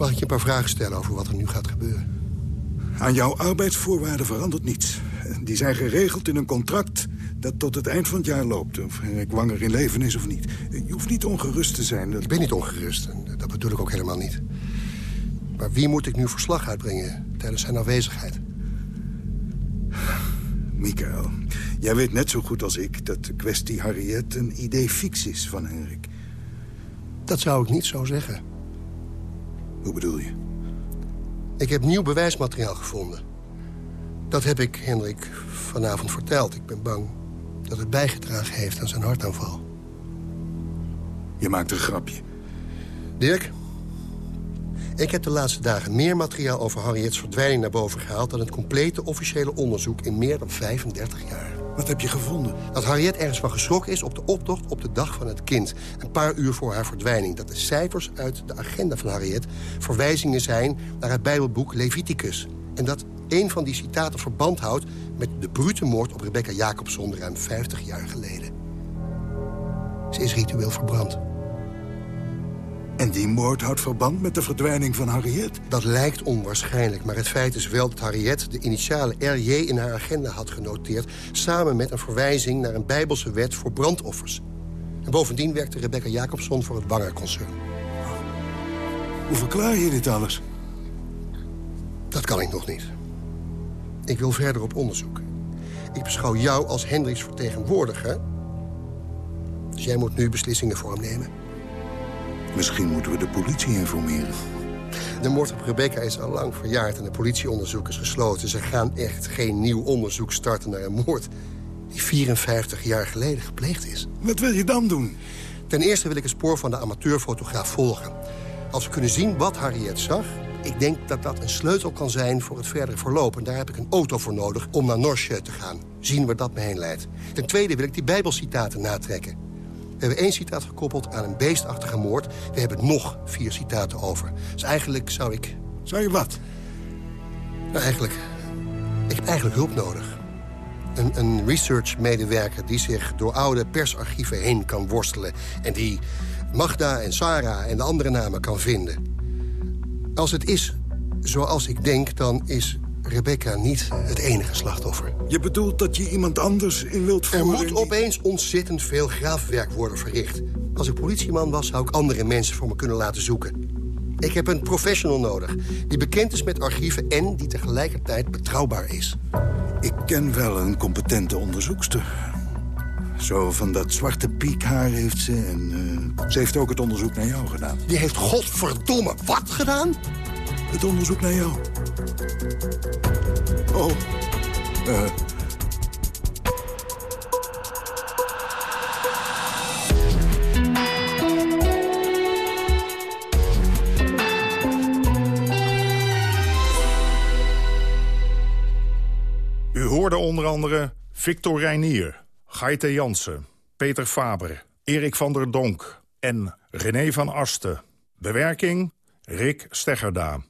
[SPEAKER 11] Mag ik je een paar vragen stellen over wat er nu gaat gebeuren?
[SPEAKER 16] Aan jouw arbeidsvoorwaarden verandert niets. Die zijn geregeld in een contract dat tot het eind van het jaar loopt. Of Henrik Wanger in leven is of niet. Je hoeft niet ongerust te zijn.
[SPEAKER 11] Ik ben niet ongerust. En dat bedoel ik ook helemaal niet. Maar wie moet ik nu verslag uitbrengen tijdens zijn afwezigheid?
[SPEAKER 16] Michael, jij weet net zo goed als ik dat de kwestie Harriet een idee fix is van Henrik.
[SPEAKER 11] Dat zou ik niet zo zeggen.
[SPEAKER 16] Hoe bedoel je?
[SPEAKER 11] Ik heb nieuw bewijsmateriaal gevonden. Dat heb ik Hendrik vanavond verteld. Ik ben bang dat het bijgedragen heeft aan zijn hartaanval.
[SPEAKER 16] Je maakt een grapje.
[SPEAKER 11] Dirk, ik heb de laatste dagen meer materiaal over Harriet's verdwijning naar boven gehaald... dan het complete officiële onderzoek in meer dan 35 jaar.
[SPEAKER 16] Wat heb je gevonden?
[SPEAKER 11] Dat Harriet ergens van geschrokken is op de optocht op de dag van het kind. Een paar uur voor haar verdwijning. Dat de cijfers uit de agenda van Harriet verwijzingen zijn naar het bijbelboek Leviticus. En dat een van die citaten verband houdt met de brute moord op Rebecca Jacobson ruim 50 jaar geleden. Ze is ritueel verbrand.
[SPEAKER 16] En die moord houdt verband met de verdwijning van Harriet?
[SPEAKER 11] Dat lijkt onwaarschijnlijk, maar het feit is wel dat Harriet... de initiale RJ in haar agenda had genoteerd... samen met een verwijzing naar een bijbelse wet voor brandoffers. En bovendien werkte Rebecca Jacobson voor het Wanger-concern.
[SPEAKER 16] Hoe verklaar je dit alles?
[SPEAKER 11] Dat kan ik nog niet. Ik wil verder op onderzoek. Ik beschouw jou als Hendricks vertegenwoordiger. Dus jij moet nu beslissingen voor hem nemen.
[SPEAKER 16] Misschien moeten we de politie informeren.
[SPEAKER 11] De moord op Rebecca is al lang verjaard en de politieonderzoek is gesloten. Ze gaan echt geen nieuw onderzoek starten naar een moord... die 54 jaar geleden gepleegd is.
[SPEAKER 16] Wat wil je dan doen?
[SPEAKER 11] Ten eerste wil ik het spoor van de amateurfotograaf volgen. Als we kunnen zien wat Harriet zag... ik denk dat dat een sleutel kan zijn voor het verdere verloop. En daar heb ik een auto voor nodig om naar Norsje te gaan. Zien waar dat me heen leidt. Ten tweede wil ik die bijbelcitaten natrekken. We hebben één citaat gekoppeld aan een beestachtige moord. We hebben nog vier citaten over. Dus eigenlijk zou ik...
[SPEAKER 16] Zou je wat?
[SPEAKER 11] Nou, eigenlijk... Ik heb eigenlijk hulp nodig. Een, een research-medewerker die zich door oude persarchieven heen kan worstelen... en die Magda en Sarah en de andere namen kan vinden. Als het is zoals ik denk, dan is Rebecca niet het enige slachtoffer.
[SPEAKER 16] Je bedoelt dat je iemand anders in wilt
[SPEAKER 11] Er
[SPEAKER 16] voeren?
[SPEAKER 11] moet opeens ontzettend veel graafwerk worden verricht. Als ik politieman was, zou ik andere mensen voor me kunnen laten zoeken. Ik heb een professional nodig, die bekend is met archieven... en die tegelijkertijd betrouwbaar is.
[SPEAKER 16] Ik ken wel een competente onderzoekster. Zo van dat zwarte piekhaar heeft ze en eh, ze heeft ook het onderzoek naar jou gedaan.
[SPEAKER 11] Die heeft godverdomme wat gedaan?
[SPEAKER 16] Het onderzoek naar jou. Oh, eh...
[SPEAKER 9] U hoorde onder andere Victor Reinier, Gaite Jansen, Peter Faber, Erik van der Donk en René van Asten. Bewerking Rick Steggerda.